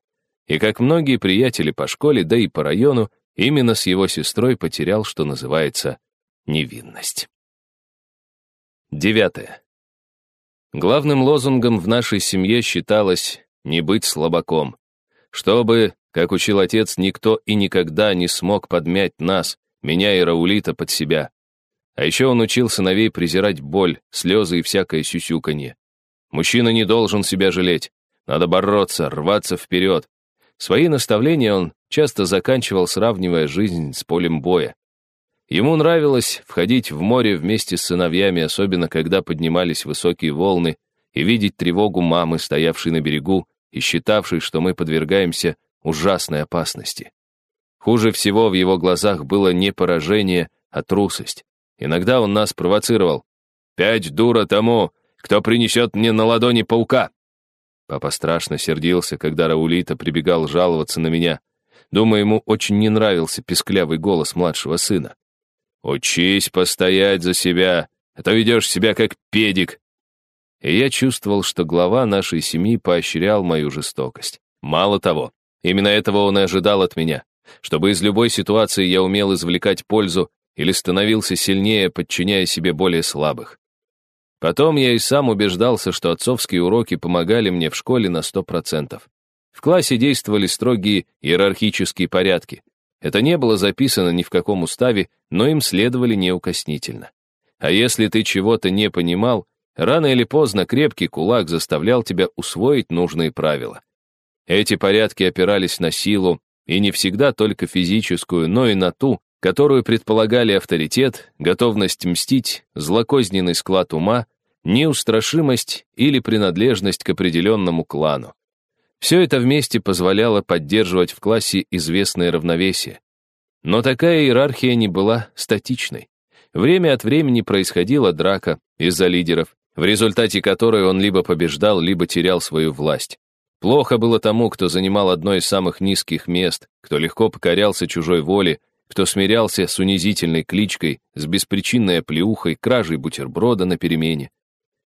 и, как многие приятели по школе, да и по району, именно с его сестрой потерял, что называется, невинность. Девятое. Главным лозунгом в нашей семье считалось «не быть слабаком», чтобы, как учил отец, никто и никогда не смог подмять нас, меня и Раулита под себя. А еще он учил сыновей презирать боль, слезы и всякое сюсюканье. Мужчина не должен себя жалеть. Надо бороться, рваться вперед. Свои наставления он часто заканчивал, сравнивая жизнь с полем боя. Ему нравилось входить в море вместе с сыновьями, особенно когда поднимались высокие волны, и видеть тревогу мамы, стоявшей на берегу, и считавший, что мы подвергаемся ужасной опасности. Хуже всего в его глазах было не поражение, а трусость. Иногда он нас провоцировал. «Пять дура тому, кто принесет мне на ладони паука!» Папа страшно сердился, когда Раулита прибегал жаловаться на меня. Думаю, ему очень не нравился песклявый голос младшего сына. «Учись постоять за себя, а то ведешь себя как педик и я чувствовал, что глава нашей семьи поощрял мою жестокость. Мало того, именно этого он и ожидал от меня, чтобы из любой ситуации я умел извлекать пользу или становился сильнее, подчиняя себе более слабых. Потом я и сам убеждался, что отцовские уроки помогали мне в школе на сто процентов. В классе действовали строгие иерархические порядки. Это не было записано ни в каком уставе, но им следовали неукоснительно. А если ты чего-то не понимал, Рано или поздно крепкий кулак заставлял тебя усвоить нужные правила. Эти порядки опирались на силу, и не всегда только физическую, но и на ту, которую предполагали авторитет, готовность мстить, злокозненный склад ума, неустрашимость или принадлежность к определенному клану. Все это вместе позволяло поддерживать в классе известное равновесие. Но такая иерархия не была статичной. Время от времени происходила драка из-за лидеров, в результате которой он либо побеждал, либо терял свою власть. Плохо было тому, кто занимал одно из самых низких мест, кто легко покорялся чужой воле, кто смирялся с унизительной кличкой, с беспричинной оплеухой, кражей бутерброда на перемене.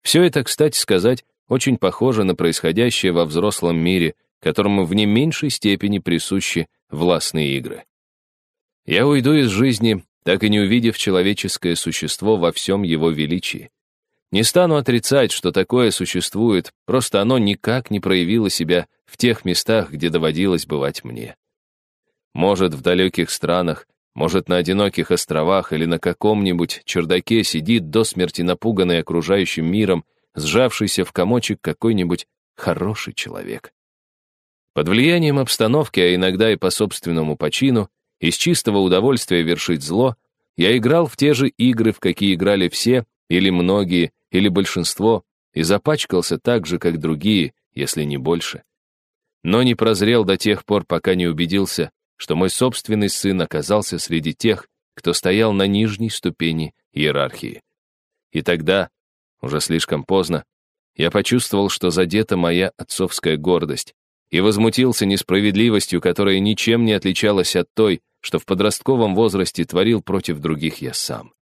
Все это, кстати сказать, очень похоже на происходящее во взрослом мире, которому в не меньшей степени присущи властные игры. Я уйду из жизни, так и не увидев человеческое существо во всем его величии. Не стану отрицать, что такое существует, просто оно никак не проявило себя в тех местах, где доводилось бывать мне. Может, в далеких странах, может, на одиноких островах или на каком-нибудь чердаке сидит до смерти напуганный окружающим миром, сжавшийся в комочек какой-нибудь хороший человек. Под влиянием обстановки, а иногда и по собственному почину, из чистого удовольствия вершить зло, я играл в те же игры, в какие играли все или многие, или большинство, и запачкался так же, как другие, если не больше. Но не прозрел до тех пор, пока не убедился, что мой собственный сын оказался среди тех, кто стоял на нижней ступени иерархии. И тогда, уже слишком поздно, я почувствовал, что задета моя отцовская гордость, и возмутился несправедливостью, которая ничем не отличалась от той, что в подростковом возрасте творил против других я сам.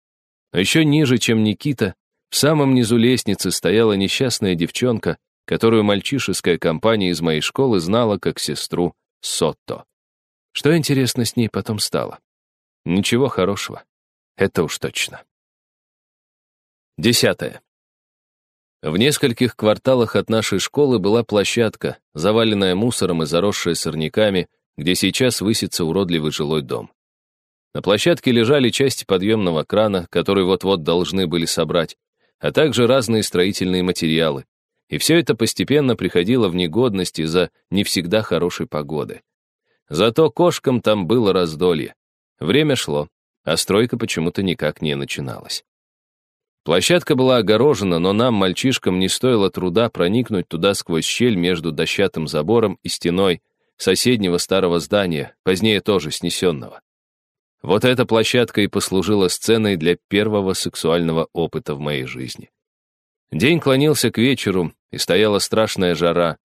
Но еще ниже, чем Никита, в самом низу лестницы стояла несчастная девчонка, которую мальчишеская компания из моей школы знала как сестру Сотто. Что интересно с ней потом стало? Ничего хорошего. Это уж точно. Десятое. В нескольких кварталах от нашей школы была площадка, заваленная мусором и заросшая сорняками, где сейчас высится уродливый жилой дом. На площадке лежали части подъемного крана, который вот-вот должны были собрать, а также разные строительные материалы. И все это постепенно приходило в негодность из-за не всегда хорошей погоды. Зато кошкам там было раздолье. Время шло, а стройка почему-то никак не начиналась. Площадка была огорожена, но нам, мальчишкам, не стоило труда проникнуть туда сквозь щель между дощатым забором и стеной соседнего старого здания, позднее тоже снесенного. Вот эта площадка и послужила сценой для первого сексуального опыта в моей жизни. День клонился к вечеру, и стояла страшная жара.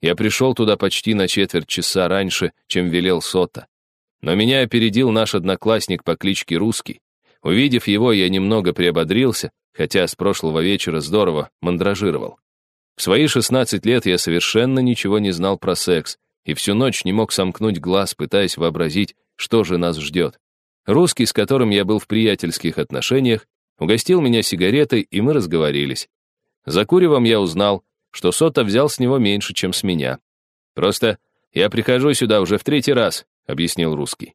Я пришел туда почти на четверть часа раньше, чем велел Сота. Но меня опередил наш одноклассник по кличке Русский. Увидев его, я немного приободрился, хотя с прошлого вечера здорово мандражировал. В свои 16 лет я совершенно ничего не знал про секс, и всю ночь не мог сомкнуть глаз, пытаясь вообразить, что же нас ждет. Русский, с которым я был в приятельских отношениях, угостил меня сигаретой, и мы разговорились. За куревом я узнал, что Сота взял с него меньше, чем с меня. «Просто я прихожу сюда уже в третий раз», — объяснил русский.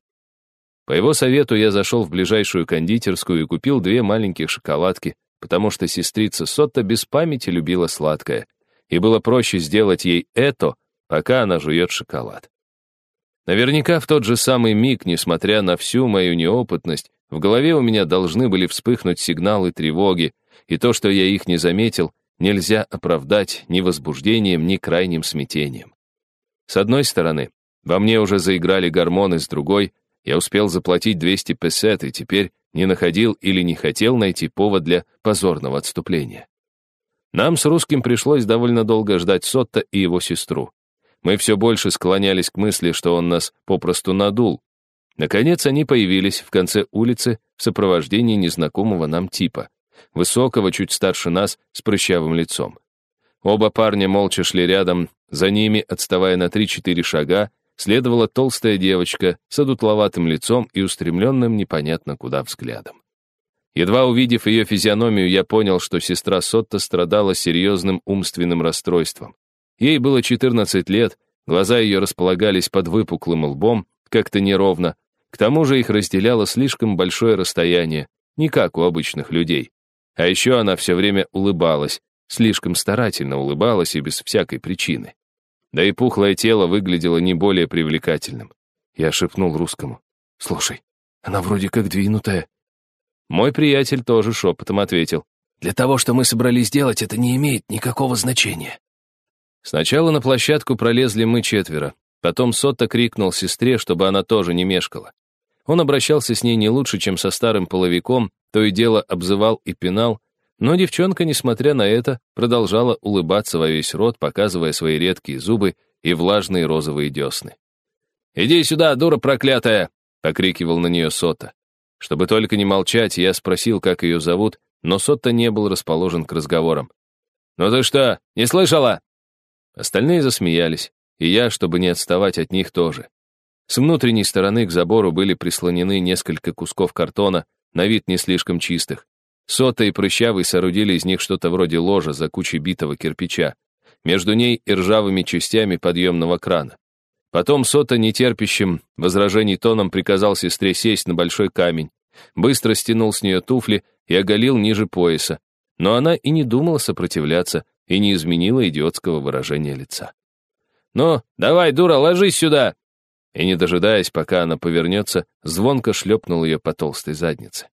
По его совету я зашел в ближайшую кондитерскую и купил две маленьких шоколадки, потому что сестрица Сотта без памяти любила сладкое, и было проще сделать ей это, пока она жует шоколад. Наверняка в тот же самый миг, несмотря на всю мою неопытность, в голове у меня должны были вспыхнуть сигналы тревоги, и то, что я их не заметил, нельзя оправдать ни возбуждением, ни крайним смятением. С одной стороны, во мне уже заиграли гормоны, с другой, я успел заплатить 200 песет и теперь не находил или не хотел найти повод для позорного отступления. Нам с русским пришлось довольно долго ждать Сотта и его сестру. Мы все больше склонялись к мысли, что он нас попросту надул. Наконец они появились в конце улицы в сопровождении незнакомого нам типа, высокого, чуть старше нас, с прыщавым лицом. Оба парня молча шли рядом, за ними, отставая на 3-4 шага, следовала толстая девочка с одутловатым лицом и устремленным непонятно куда взглядом. Едва увидев ее физиономию, я понял, что сестра Сотта страдала серьезным умственным расстройством. Ей было 14 лет, глаза ее располагались под выпуклым лбом, как-то неровно, к тому же их разделяло слишком большое расстояние, не как у обычных людей. А еще она все время улыбалась, слишком старательно улыбалась и без всякой причины. Да и пухлое тело выглядело не более привлекательным. Я шепнул русскому. «Слушай, она вроде как двинутая». Мой приятель тоже шепотом ответил. «Для того, что мы собрались делать, это не имеет никакого значения». Сначала на площадку пролезли мы четверо. Потом Сотто крикнул сестре, чтобы она тоже не мешкала. Он обращался с ней не лучше, чем со старым половиком, то и дело обзывал и пинал, но девчонка, несмотря на это, продолжала улыбаться во весь рот, показывая свои редкие зубы и влажные розовые десны. «Иди сюда, дура проклятая!» — покрикивал на нее Сота. Чтобы только не молчать, я спросил, как ее зовут, но Сотта не был расположен к разговорам. «Ну ты что, не слышала?» Остальные засмеялись, и я, чтобы не отставать от них, тоже. С внутренней стороны к забору были прислонены несколько кусков картона, на вид не слишком чистых. Сота и Прыщавый соорудили из них что-то вроде ложа за кучей битого кирпича. Между ней и ржавыми частями подъемного крана. Потом Сота нетерпящим возражений тоном приказал сестре сесть на большой камень, быстро стянул с нее туфли и оголил ниже пояса. Но она и не думала сопротивляться, и не изменила идиотского выражения лица. «Ну, давай, дура, ложись сюда!» И, не дожидаясь, пока она повернется, звонко шлепнул ее по толстой заднице.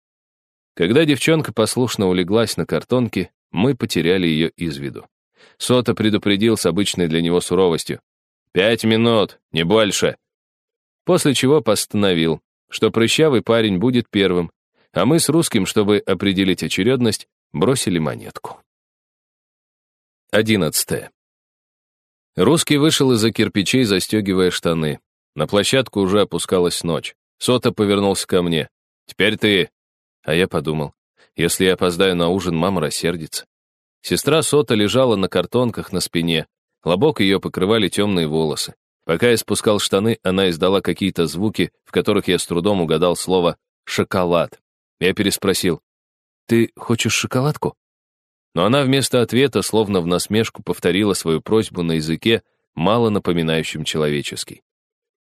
Когда девчонка послушно улеглась на картонке, мы потеряли ее из виду. Сота предупредил с обычной для него суровостью. «Пять минут, не больше!» После чего постановил, что прыщавый парень будет первым, а мы с русским, чтобы определить очередность, бросили монетку. Одиннадцатое. Русский вышел из-за кирпичей, застегивая штаны. На площадку уже опускалась ночь. Сота повернулся ко мне. «Теперь ты. А я подумал, если я опоздаю на ужин, мама рассердится. Сестра Сота лежала на картонках на спине. Лобок ее покрывали темные волосы. Пока я спускал штаны, она издала какие-то звуки, в которых я с трудом угадал слово «шоколад». Я переспросил, «Ты хочешь шоколадку?» Но она вместо ответа, словно в насмешку, повторила свою просьбу на языке, мало напоминающем человеческий.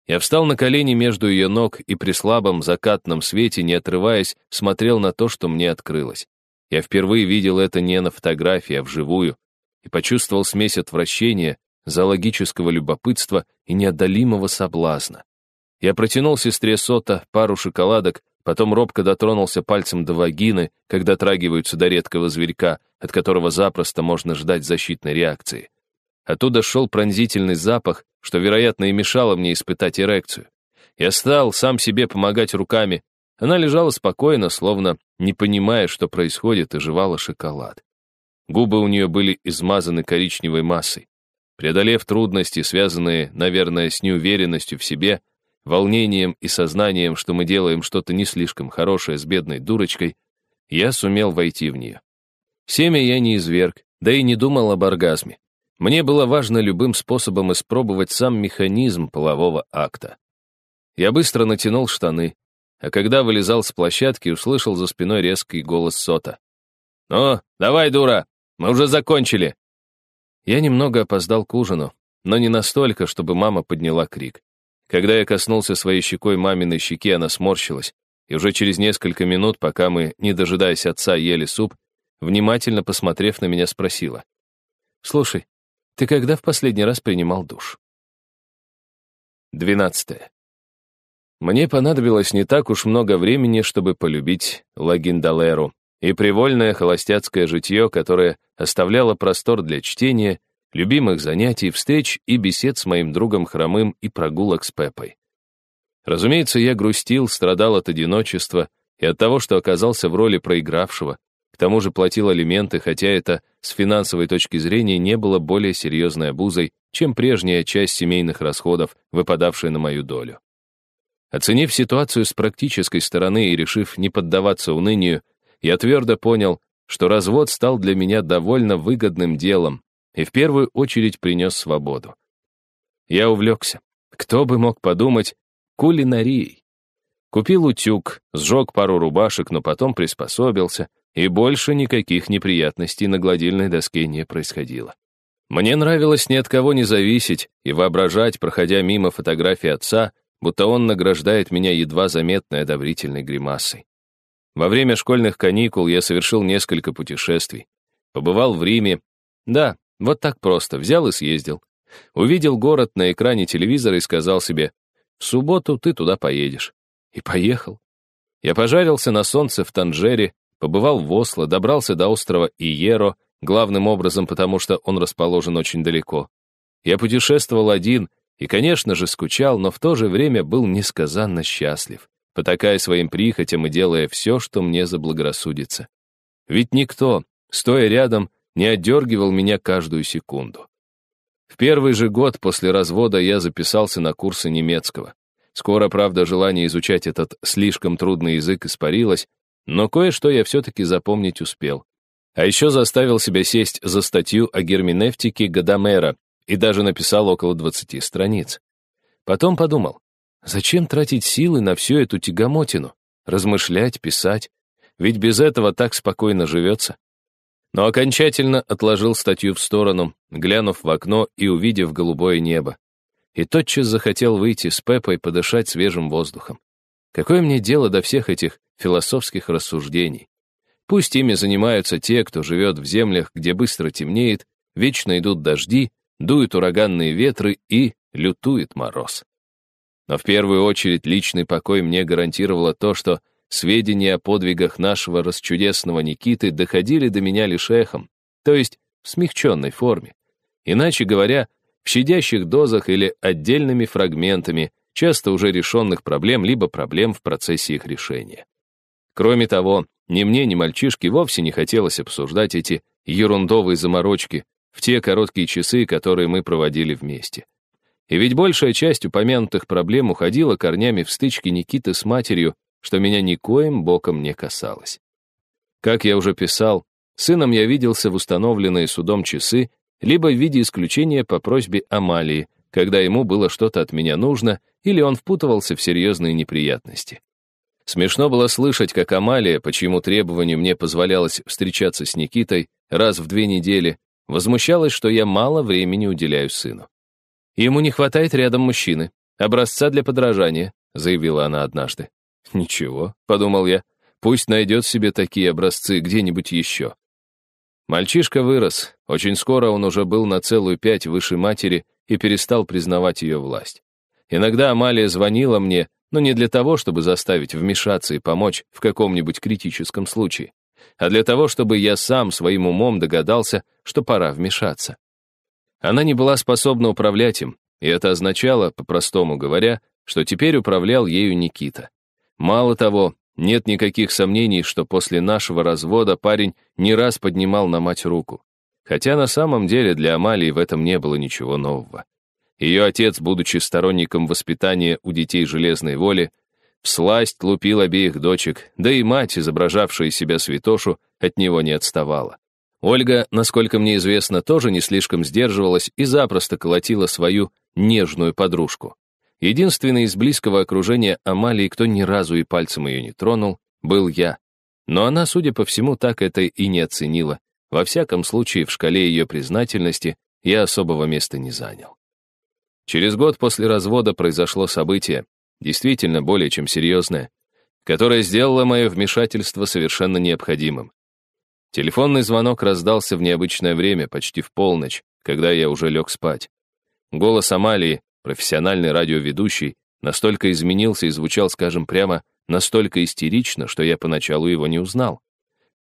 Я встал на колени между ее ног и при слабом закатном свете, не отрываясь, смотрел на то, что мне открылось. Я впервые видел это не на фотографии, а вживую, и почувствовал смесь отвращения, зоологического любопытства и неодолимого соблазна. Я протянул сестре Сота пару шоколадок, потом робко дотронулся пальцем до вагины, когда трагиваются до редкого зверька, от которого запросто можно ждать защитной реакции. Оттуда шел пронзительный запах, что, вероятно, и мешало мне испытать эрекцию. Я стал сам себе помогать руками. Она лежала спокойно, словно не понимая, что происходит, и жевала шоколад. Губы у нее были измазаны коричневой массой. Преодолев трудности, связанные, наверное, с неуверенностью в себе, волнением и сознанием, что мы делаем что-то не слишком хорошее с бедной дурочкой, я сумел войти в нее. Семя я не изверг, да и не думал об оргазме. Мне было важно любым способом испробовать сам механизм полового акта. Я быстро натянул штаны, а когда вылезал с площадки, услышал за спиной резкий голос Сота. «Ну, давай, дура, мы уже закончили!» Я немного опоздал к ужину, но не настолько, чтобы мама подняла крик. Когда я коснулся своей щекой маминой щеки, она сморщилась, и уже через несколько минут, пока мы, не дожидаясь отца, ели суп, внимательно посмотрев на меня, спросила. «Слушай, ты когда в последний раз принимал душ?» Двенадцатое. Мне понадобилось не так уж много времени, чтобы полюбить Лагиндалеру и привольное холостяцкое житье, которое оставляло простор для чтения, любимых занятий, встреч и бесед с моим другом Хромым и прогулок с Пепой. Разумеется, я грустил, страдал от одиночества и от того, что оказался в роли проигравшего, к тому же платил алименты, хотя это с финансовой точки зрения не было более серьезной обузой, чем прежняя часть семейных расходов, выпадавшая на мою долю. Оценив ситуацию с практической стороны и решив не поддаваться унынию, я твердо понял, что развод стал для меня довольно выгодным делом и в первую очередь принес свободу. Я увлекся. Кто бы мог подумать, кулинарией. Купил утюг, сжег пару рубашек, но потом приспособился, и больше никаких неприятностей на гладильной доске не происходило. Мне нравилось ни от кого не зависеть и воображать, проходя мимо фотографии отца, будто он награждает меня едва заметной одобрительной гримасой. Во время школьных каникул я совершил несколько путешествий. Побывал в Риме. Да, вот так просто, взял и съездил. Увидел город на экране телевизора и сказал себе, в субботу ты туда поедешь. И поехал. Я пожарился на солнце в Танжере, побывал в Осло, добрался до острова Иеро, главным образом потому, что он расположен очень далеко. Я путешествовал один и, конечно же, скучал, но в то же время был несказанно счастлив потакая своим прихотям и делая все, что мне заблагорассудится. Ведь никто, стоя рядом, не отдергивал меня каждую секунду. В первый же год после развода я записался на курсы немецкого. Скоро, правда, желание изучать этот слишком трудный язык испарилось, но кое-что я все-таки запомнить успел. А еще заставил себя сесть за статью о герменевтике Гадамера и даже написал около 20 страниц. Потом подумал, Зачем тратить силы на всю эту тягомотину? Размышлять, писать? Ведь без этого так спокойно живется. Но окончательно отложил статью в сторону, глянув в окно и увидев голубое небо. И тотчас захотел выйти с Пепой подышать свежим воздухом. Какое мне дело до всех этих философских рассуждений? Пусть ими занимаются те, кто живет в землях, где быстро темнеет, вечно идут дожди, дуют ураганные ветры и лютует мороз. Но в первую очередь личный покой мне гарантировало то, что сведения о подвигах нашего расчудесного Никиты доходили до меня лишь эхом, то есть в смягченной форме. Иначе говоря, в щадящих дозах или отдельными фрагментами часто уже решенных проблем, либо проблем в процессе их решения. Кроме того, ни мне, ни мальчишке вовсе не хотелось обсуждать эти ерундовые заморочки в те короткие часы, которые мы проводили вместе. И ведь большая часть упомянутых проблем уходила корнями в стычке Никиты с матерью, что меня никоим боком не касалось. Как я уже писал, сыном я виделся в установленные судом часы, либо в виде исключения по просьбе Амалии, когда ему было что-то от меня нужно, или он впутывался в серьезные неприятности. Смешно было слышать, как Амалия, по чьему требованию мне позволялось встречаться с Никитой раз в две недели, возмущалась, что я мало времени уделяю сыну. Ему не хватает рядом мужчины. Образца для подражания», — заявила она однажды. «Ничего», — подумал я, — «пусть найдет себе такие образцы где-нибудь еще». Мальчишка вырос. Очень скоро он уже был на целую пять выше матери и перестал признавать ее власть. Иногда Амалия звонила мне, но не для того, чтобы заставить вмешаться и помочь в каком-нибудь критическом случае, а для того, чтобы я сам своим умом догадался, что пора вмешаться. Она не была способна управлять им, и это означало, по-простому говоря, что теперь управлял ею Никита. Мало того, нет никаких сомнений, что после нашего развода парень не раз поднимал на мать руку. Хотя на самом деле для Амалии в этом не было ничего нового. Ее отец, будучи сторонником воспитания у детей железной воли, всласть лупил обеих дочек, да и мать, изображавшая себя святошу, от него не отставала. Ольга, насколько мне известно, тоже не слишком сдерживалась и запросто колотила свою нежную подружку. Единственный из близкого окружения Амалии, кто ни разу и пальцем ее не тронул, был я. Но она, судя по всему, так это и не оценила. Во всяком случае, в шкале ее признательности я особого места не занял. Через год после развода произошло событие, действительно более чем серьезное, которое сделало мое вмешательство совершенно необходимым. Телефонный звонок раздался в необычное время, почти в полночь, когда я уже лег спать. Голос Амалии, Профессиональный радиоведущий настолько изменился и звучал, скажем прямо, настолько истерично, что я поначалу его не узнал.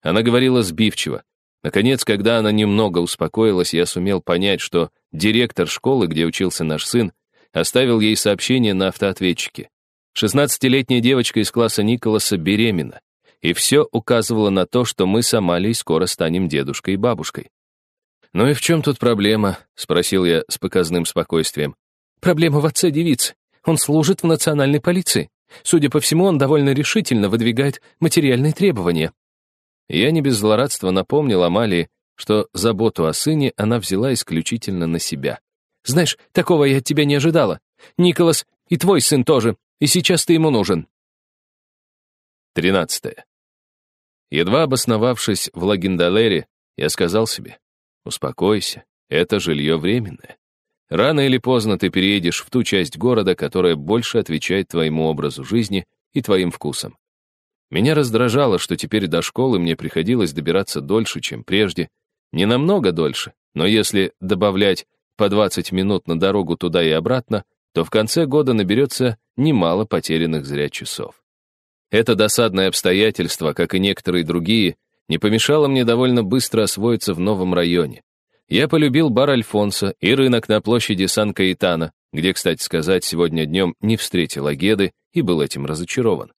Она говорила сбивчиво. Наконец, когда она немного успокоилась, я сумел понять, что директор школы, где учился наш сын, оставил ей сообщение на автоответчике. Шестнадцатилетняя девочка из класса Николаса беременна, и все указывало на то, что мы с Амалией скоро станем дедушкой и бабушкой. «Ну и в чем тут проблема?» — спросил я с показным спокойствием. Проблема в отце девицы. Он служит в национальной полиции. Судя по всему, он довольно решительно выдвигает материальные требования. Я не без злорадства напомнил Амалии, что заботу о сыне она взяла исключительно на себя. «Знаешь, такого я от тебя не ожидала. Николас и твой сын тоже, и сейчас ты ему нужен». Тринадцатое. Едва обосновавшись в Лагиндалере, я сказал себе, «Успокойся, это жилье временное. Рано или поздно ты переедешь в ту часть города, которая больше отвечает твоему образу жизни и твоим вкусам. Меня раздражало, что теперь до школы мне приходилось добираться дольше, чем прежде. Не намного дольше, но если добавлять по 20 минут на дорогу туда и обратно, то в конце года наберется немало потерянных зря часов. Это досадное обстоятельство, как и некоторые другие, не помешало мне довольно быстро освоиться в новом районе. Я полюбил бар Альфонса и рынок на площади Сан-Каэтана, где, кстати сказать, сегодня днем не встретил Агеды и был этим разочарован.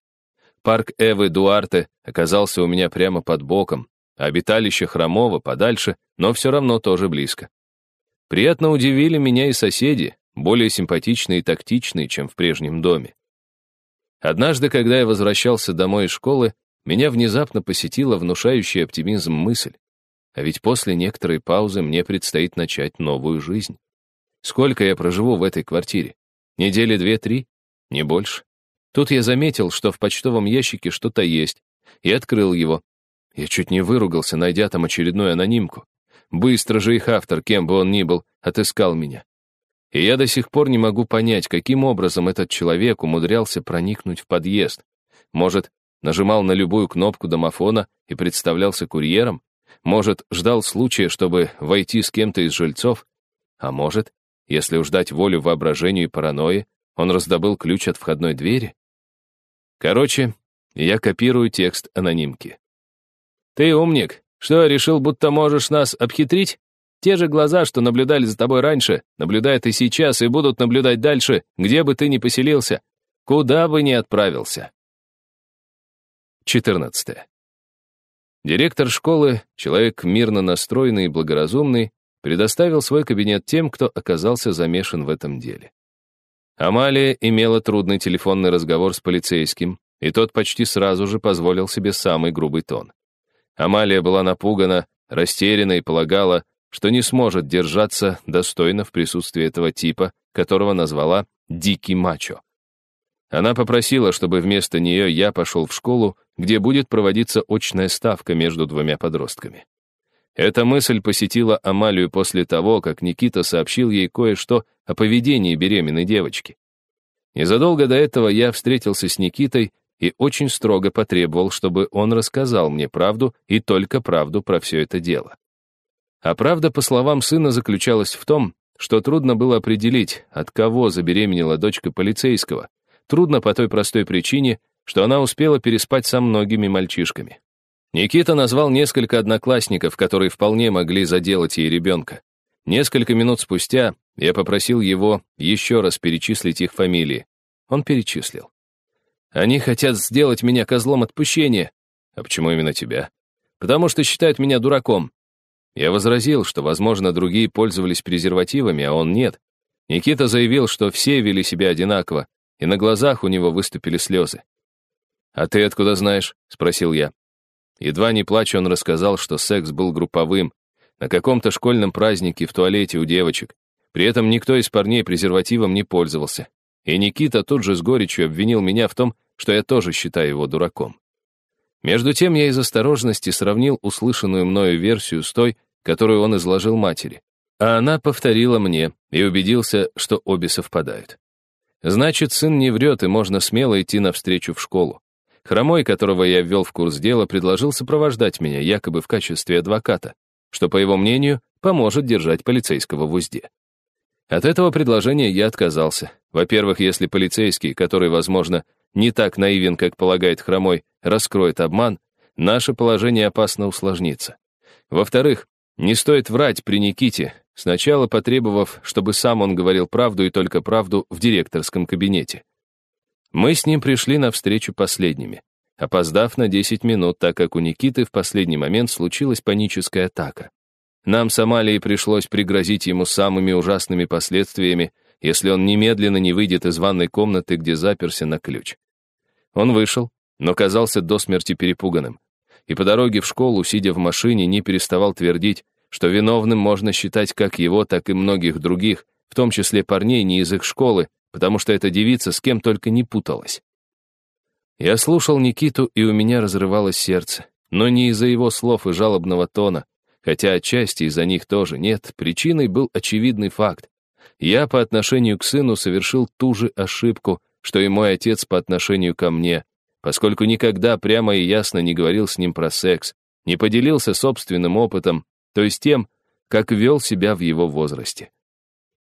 Парк Эвы Дуарте оказался у меня прямо под боком, а обиталище Хромова подальше, но все равно тоже близко. Приятно удивили меня и соседи, более симпатичные и тактичные, чем в прежнем доме. Однажды, когда я возвращался домой из школы, меня внезапно посетила внушающая оптимизм мысль. А ведь после некоторой паузы мне предстоит начать новую жизнь. Сколько я проживу в этой квартире? Недели две-три? Не больше. Тут я заметил, что в почтовом ящике что-то есть, и открыл его. Я чуть не выругался, найдя там очередную анонимку. Быстро же их автор, кем бы он ни был, отыскал меня. И я до сих пор не могу понять, каким образом этот человек умудрялся проникнуть в подъезд. Может, нажимал на любую кнопку домофона и представлялся курьером? Может, ждал случая, чтобы войти с кем-то из жильцов? А может, если уж дать волю воображению и паранойи, он раздобыл ключ от входной двери? Короче, я копирую текст анонимки. «Ты умник. Что, решил, будто можешь нас обхитрить? Те же глаза, что наблюдали за тобой раньше, наблюдают и сейчас, и будут наблюдать дальше, где бы ты ни поселился, куда бы ни отправился». 14. Директор школы, человек мирно настроенный и благоразумный, предоставил свой кабинет тем, кто оказался замешан в этом деле. Амалия имела трудный телефонный разговор с полицейским, и тот почти сразу же позволил себе самый грубый тон. Амалия была напугана, растеряна и полагала, что не сможет держаться достойно в присутствии этого типа, которого назвала «дикий мачо». Она попросила, чтобы вместо нее я пошел в школу, где будет проводиться очная ставка между двумя подростками. Эта мысль посетила Амалию после того, как Никита сообщил ей кое-что о поведении беременной девочки. Незадолго до этого я встретился с Никитой и очень строго потребовал, чтобы он рассказал мне правду и только правду про все это дело. А правда, по словам сына, заключалась в том, что трудно было определить, от кого забеременела дочка полицейского. Трудно по той простой причине, что она успела переспать со многими мальчишками. Никита назвал несколько одноклассников, которые вполне могли заделать ей ребенка. Несколько минут спустя я попросил его еще раз перечислить их фамилии. Он перечислил. «Они хотят сделать меня козлом отпущения». «А почему именно тебя?» «Потому что считают меня дураком. Я возразил, что, возможно, другие пользовались презервативами, а он нет. Никита заявил, что все вели себя одинаково, и на глазах у него выступили слезы. «А ты откуда знаешь?» — спросил я. Едва не плача, он рассказал, что секс был групповым, на каком-то школьном празднике в туалете у девочек. При этом никто из парней презервативом не пользовался. И Никита тут же с горечью обвинил меня в том, что я тоже считаю его дураком. Между тем я из осторожности сравнил услышанную мною версию с той, которую он изложил матери. А она повторила мне и убедился, что обе совпадают. Значит, сын не врет, и можно смело идти навстречу в школу. Хромой, которого я ввел в курс дела, предложил сопровождать меня, якобы в качестве адвоката, что, по его мнению, поможет держать полицейского в узде. От этого предложения я отказался. Во-первых, если полицейский, который, возможно, не так наивен, как полагает Хромой, раскроет обман, наше положение опасно усложнится. Во-вторых, не стоит врать при Никите, сначала потребовав, чтобы сам он говорил правду и только правду в директорском кабинете. Мы с ним пришли навстречу последними, опоздав на 10 минут, так как у Никиты в последний момент случилась паническая атака. Нам с Амалией пришлось пригрозить ему самыми ужасными последствиями, если он немедленно не выйдет из ванной комнаты, где заперся на ключ. Он вышел, но казался до смерти перепуганным и по дороге в школу, сидя в машине, не переставал твердить, что виновным можно считать как его, так и многих других, в том числе парней не из их школы, потому что эта девица с кем только не путалась. Я слушал Никиту, и у меня разрывалось сердце, но не из-за его слов и жалобного тона, хотя отчасти из-за них тоже нет, причиной был очевидный факт. Я по отношению к сыну совершил ту же ошибку, что и мой отец по отношению ко мне, поскольку никогда прямо и ясно не говорил с ним про секс, не поделился собственным опытом, то есть тем, как вел себя в его возрасте.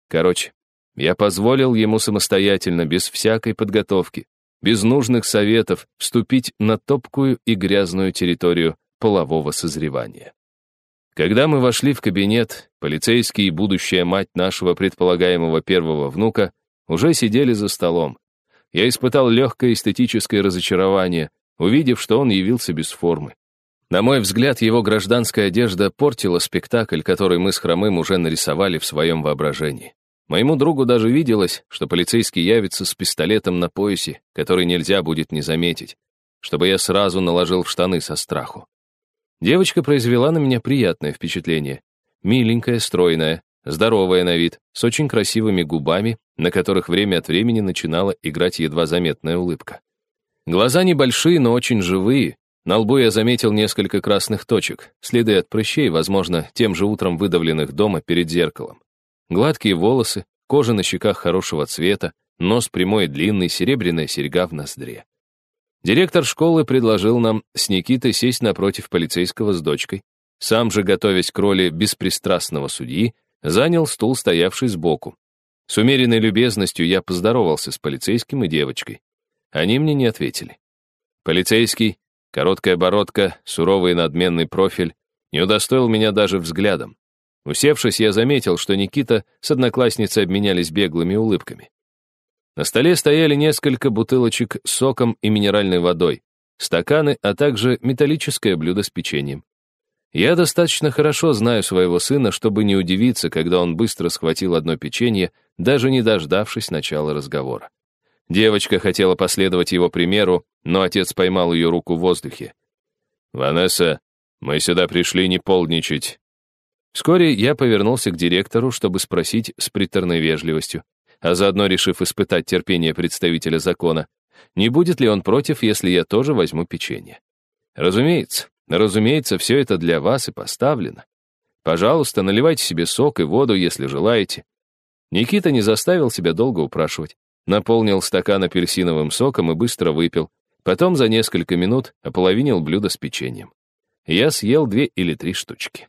Короче, я позволил ему самостоятельно, без всякой подготовки, без нужных советов, вступить на топкую и грязную территорию полового созревания. Когда мы вошли в кабинет, полицейский и будущая мать нашего предполагаемого первого внука уже сидели за столом я испытал легкое эстетическое разочарование, увидев, что он явился без формы. На мой взгляд, его гражданская одежда портила спектакль, который мы с Хромым уже нарисовали в своем воображении. Моему другу даже виделось, что полицейский явится с пистолетом на поясе, который нельзя будет не заметить, чтобы я сразу наложил в штаны со страху. Девочка произвела на меня приятное впечатление. Миленькая, стройная, здоровая на вид, с очень красивыми губами, на которых время от времени начинала играть едва заметная улыбка. Глаза небольшие, но очень живые. На лбу я заметил несколько красных точек, следы от прыщей, возможно, тем же утром выдавленных дома перед зеркалом. Гладкие волосы, кожа на щеках хорошего цвета, нос прямой и длинный, серебряная серьга в ноздре. Директор школы предложил нам с Никитой сесть напротив полицейского с дочкой, сам же, готовясь к роли беспристрастного судьи, занял стул, стоявший сбоку. С умеренной любезностью я поздоровался с полицейским и девочкой. Они мне не ответили. Полицейский, короткая бородка, суровый и надменный профиль, не удостоил меня даже взглядом. Усевшись, я заметил, что Никита с одноклассницей обменялись беглыми улыбками. На столе стояли несколько бутылочек с соком и минеральной водой, стаканы, а также металлическое блюдо с печеньем. Я достаточно хорошо знаю своего сына, чтобы не удивиться, когда он быстро схватил одно печенье, даже не дождавшись начала разговора. Девочка хотела последовать его примеру, но отец поймал ее руку в воздухе. «Ванесса, мы сюда пришли не полдничать». Вскоре я повернулся к директору, чтобы спросить с приторной вежливостью, а заодно решив испытать терпение представителя закона, не будет ли он против, если я тоже возьму печенье. Разумеется, Разумеется, все это для вас и поставлено. Пожалуйста, наливайте себе сок и воду, если желаете. Никита не заставил себя долго упрашивать. Наполнил стакан апельсиновым соком и быстро выпил. Потом за несколько минут ополовинил блюдо с печеньем. Я съел две или три штучки.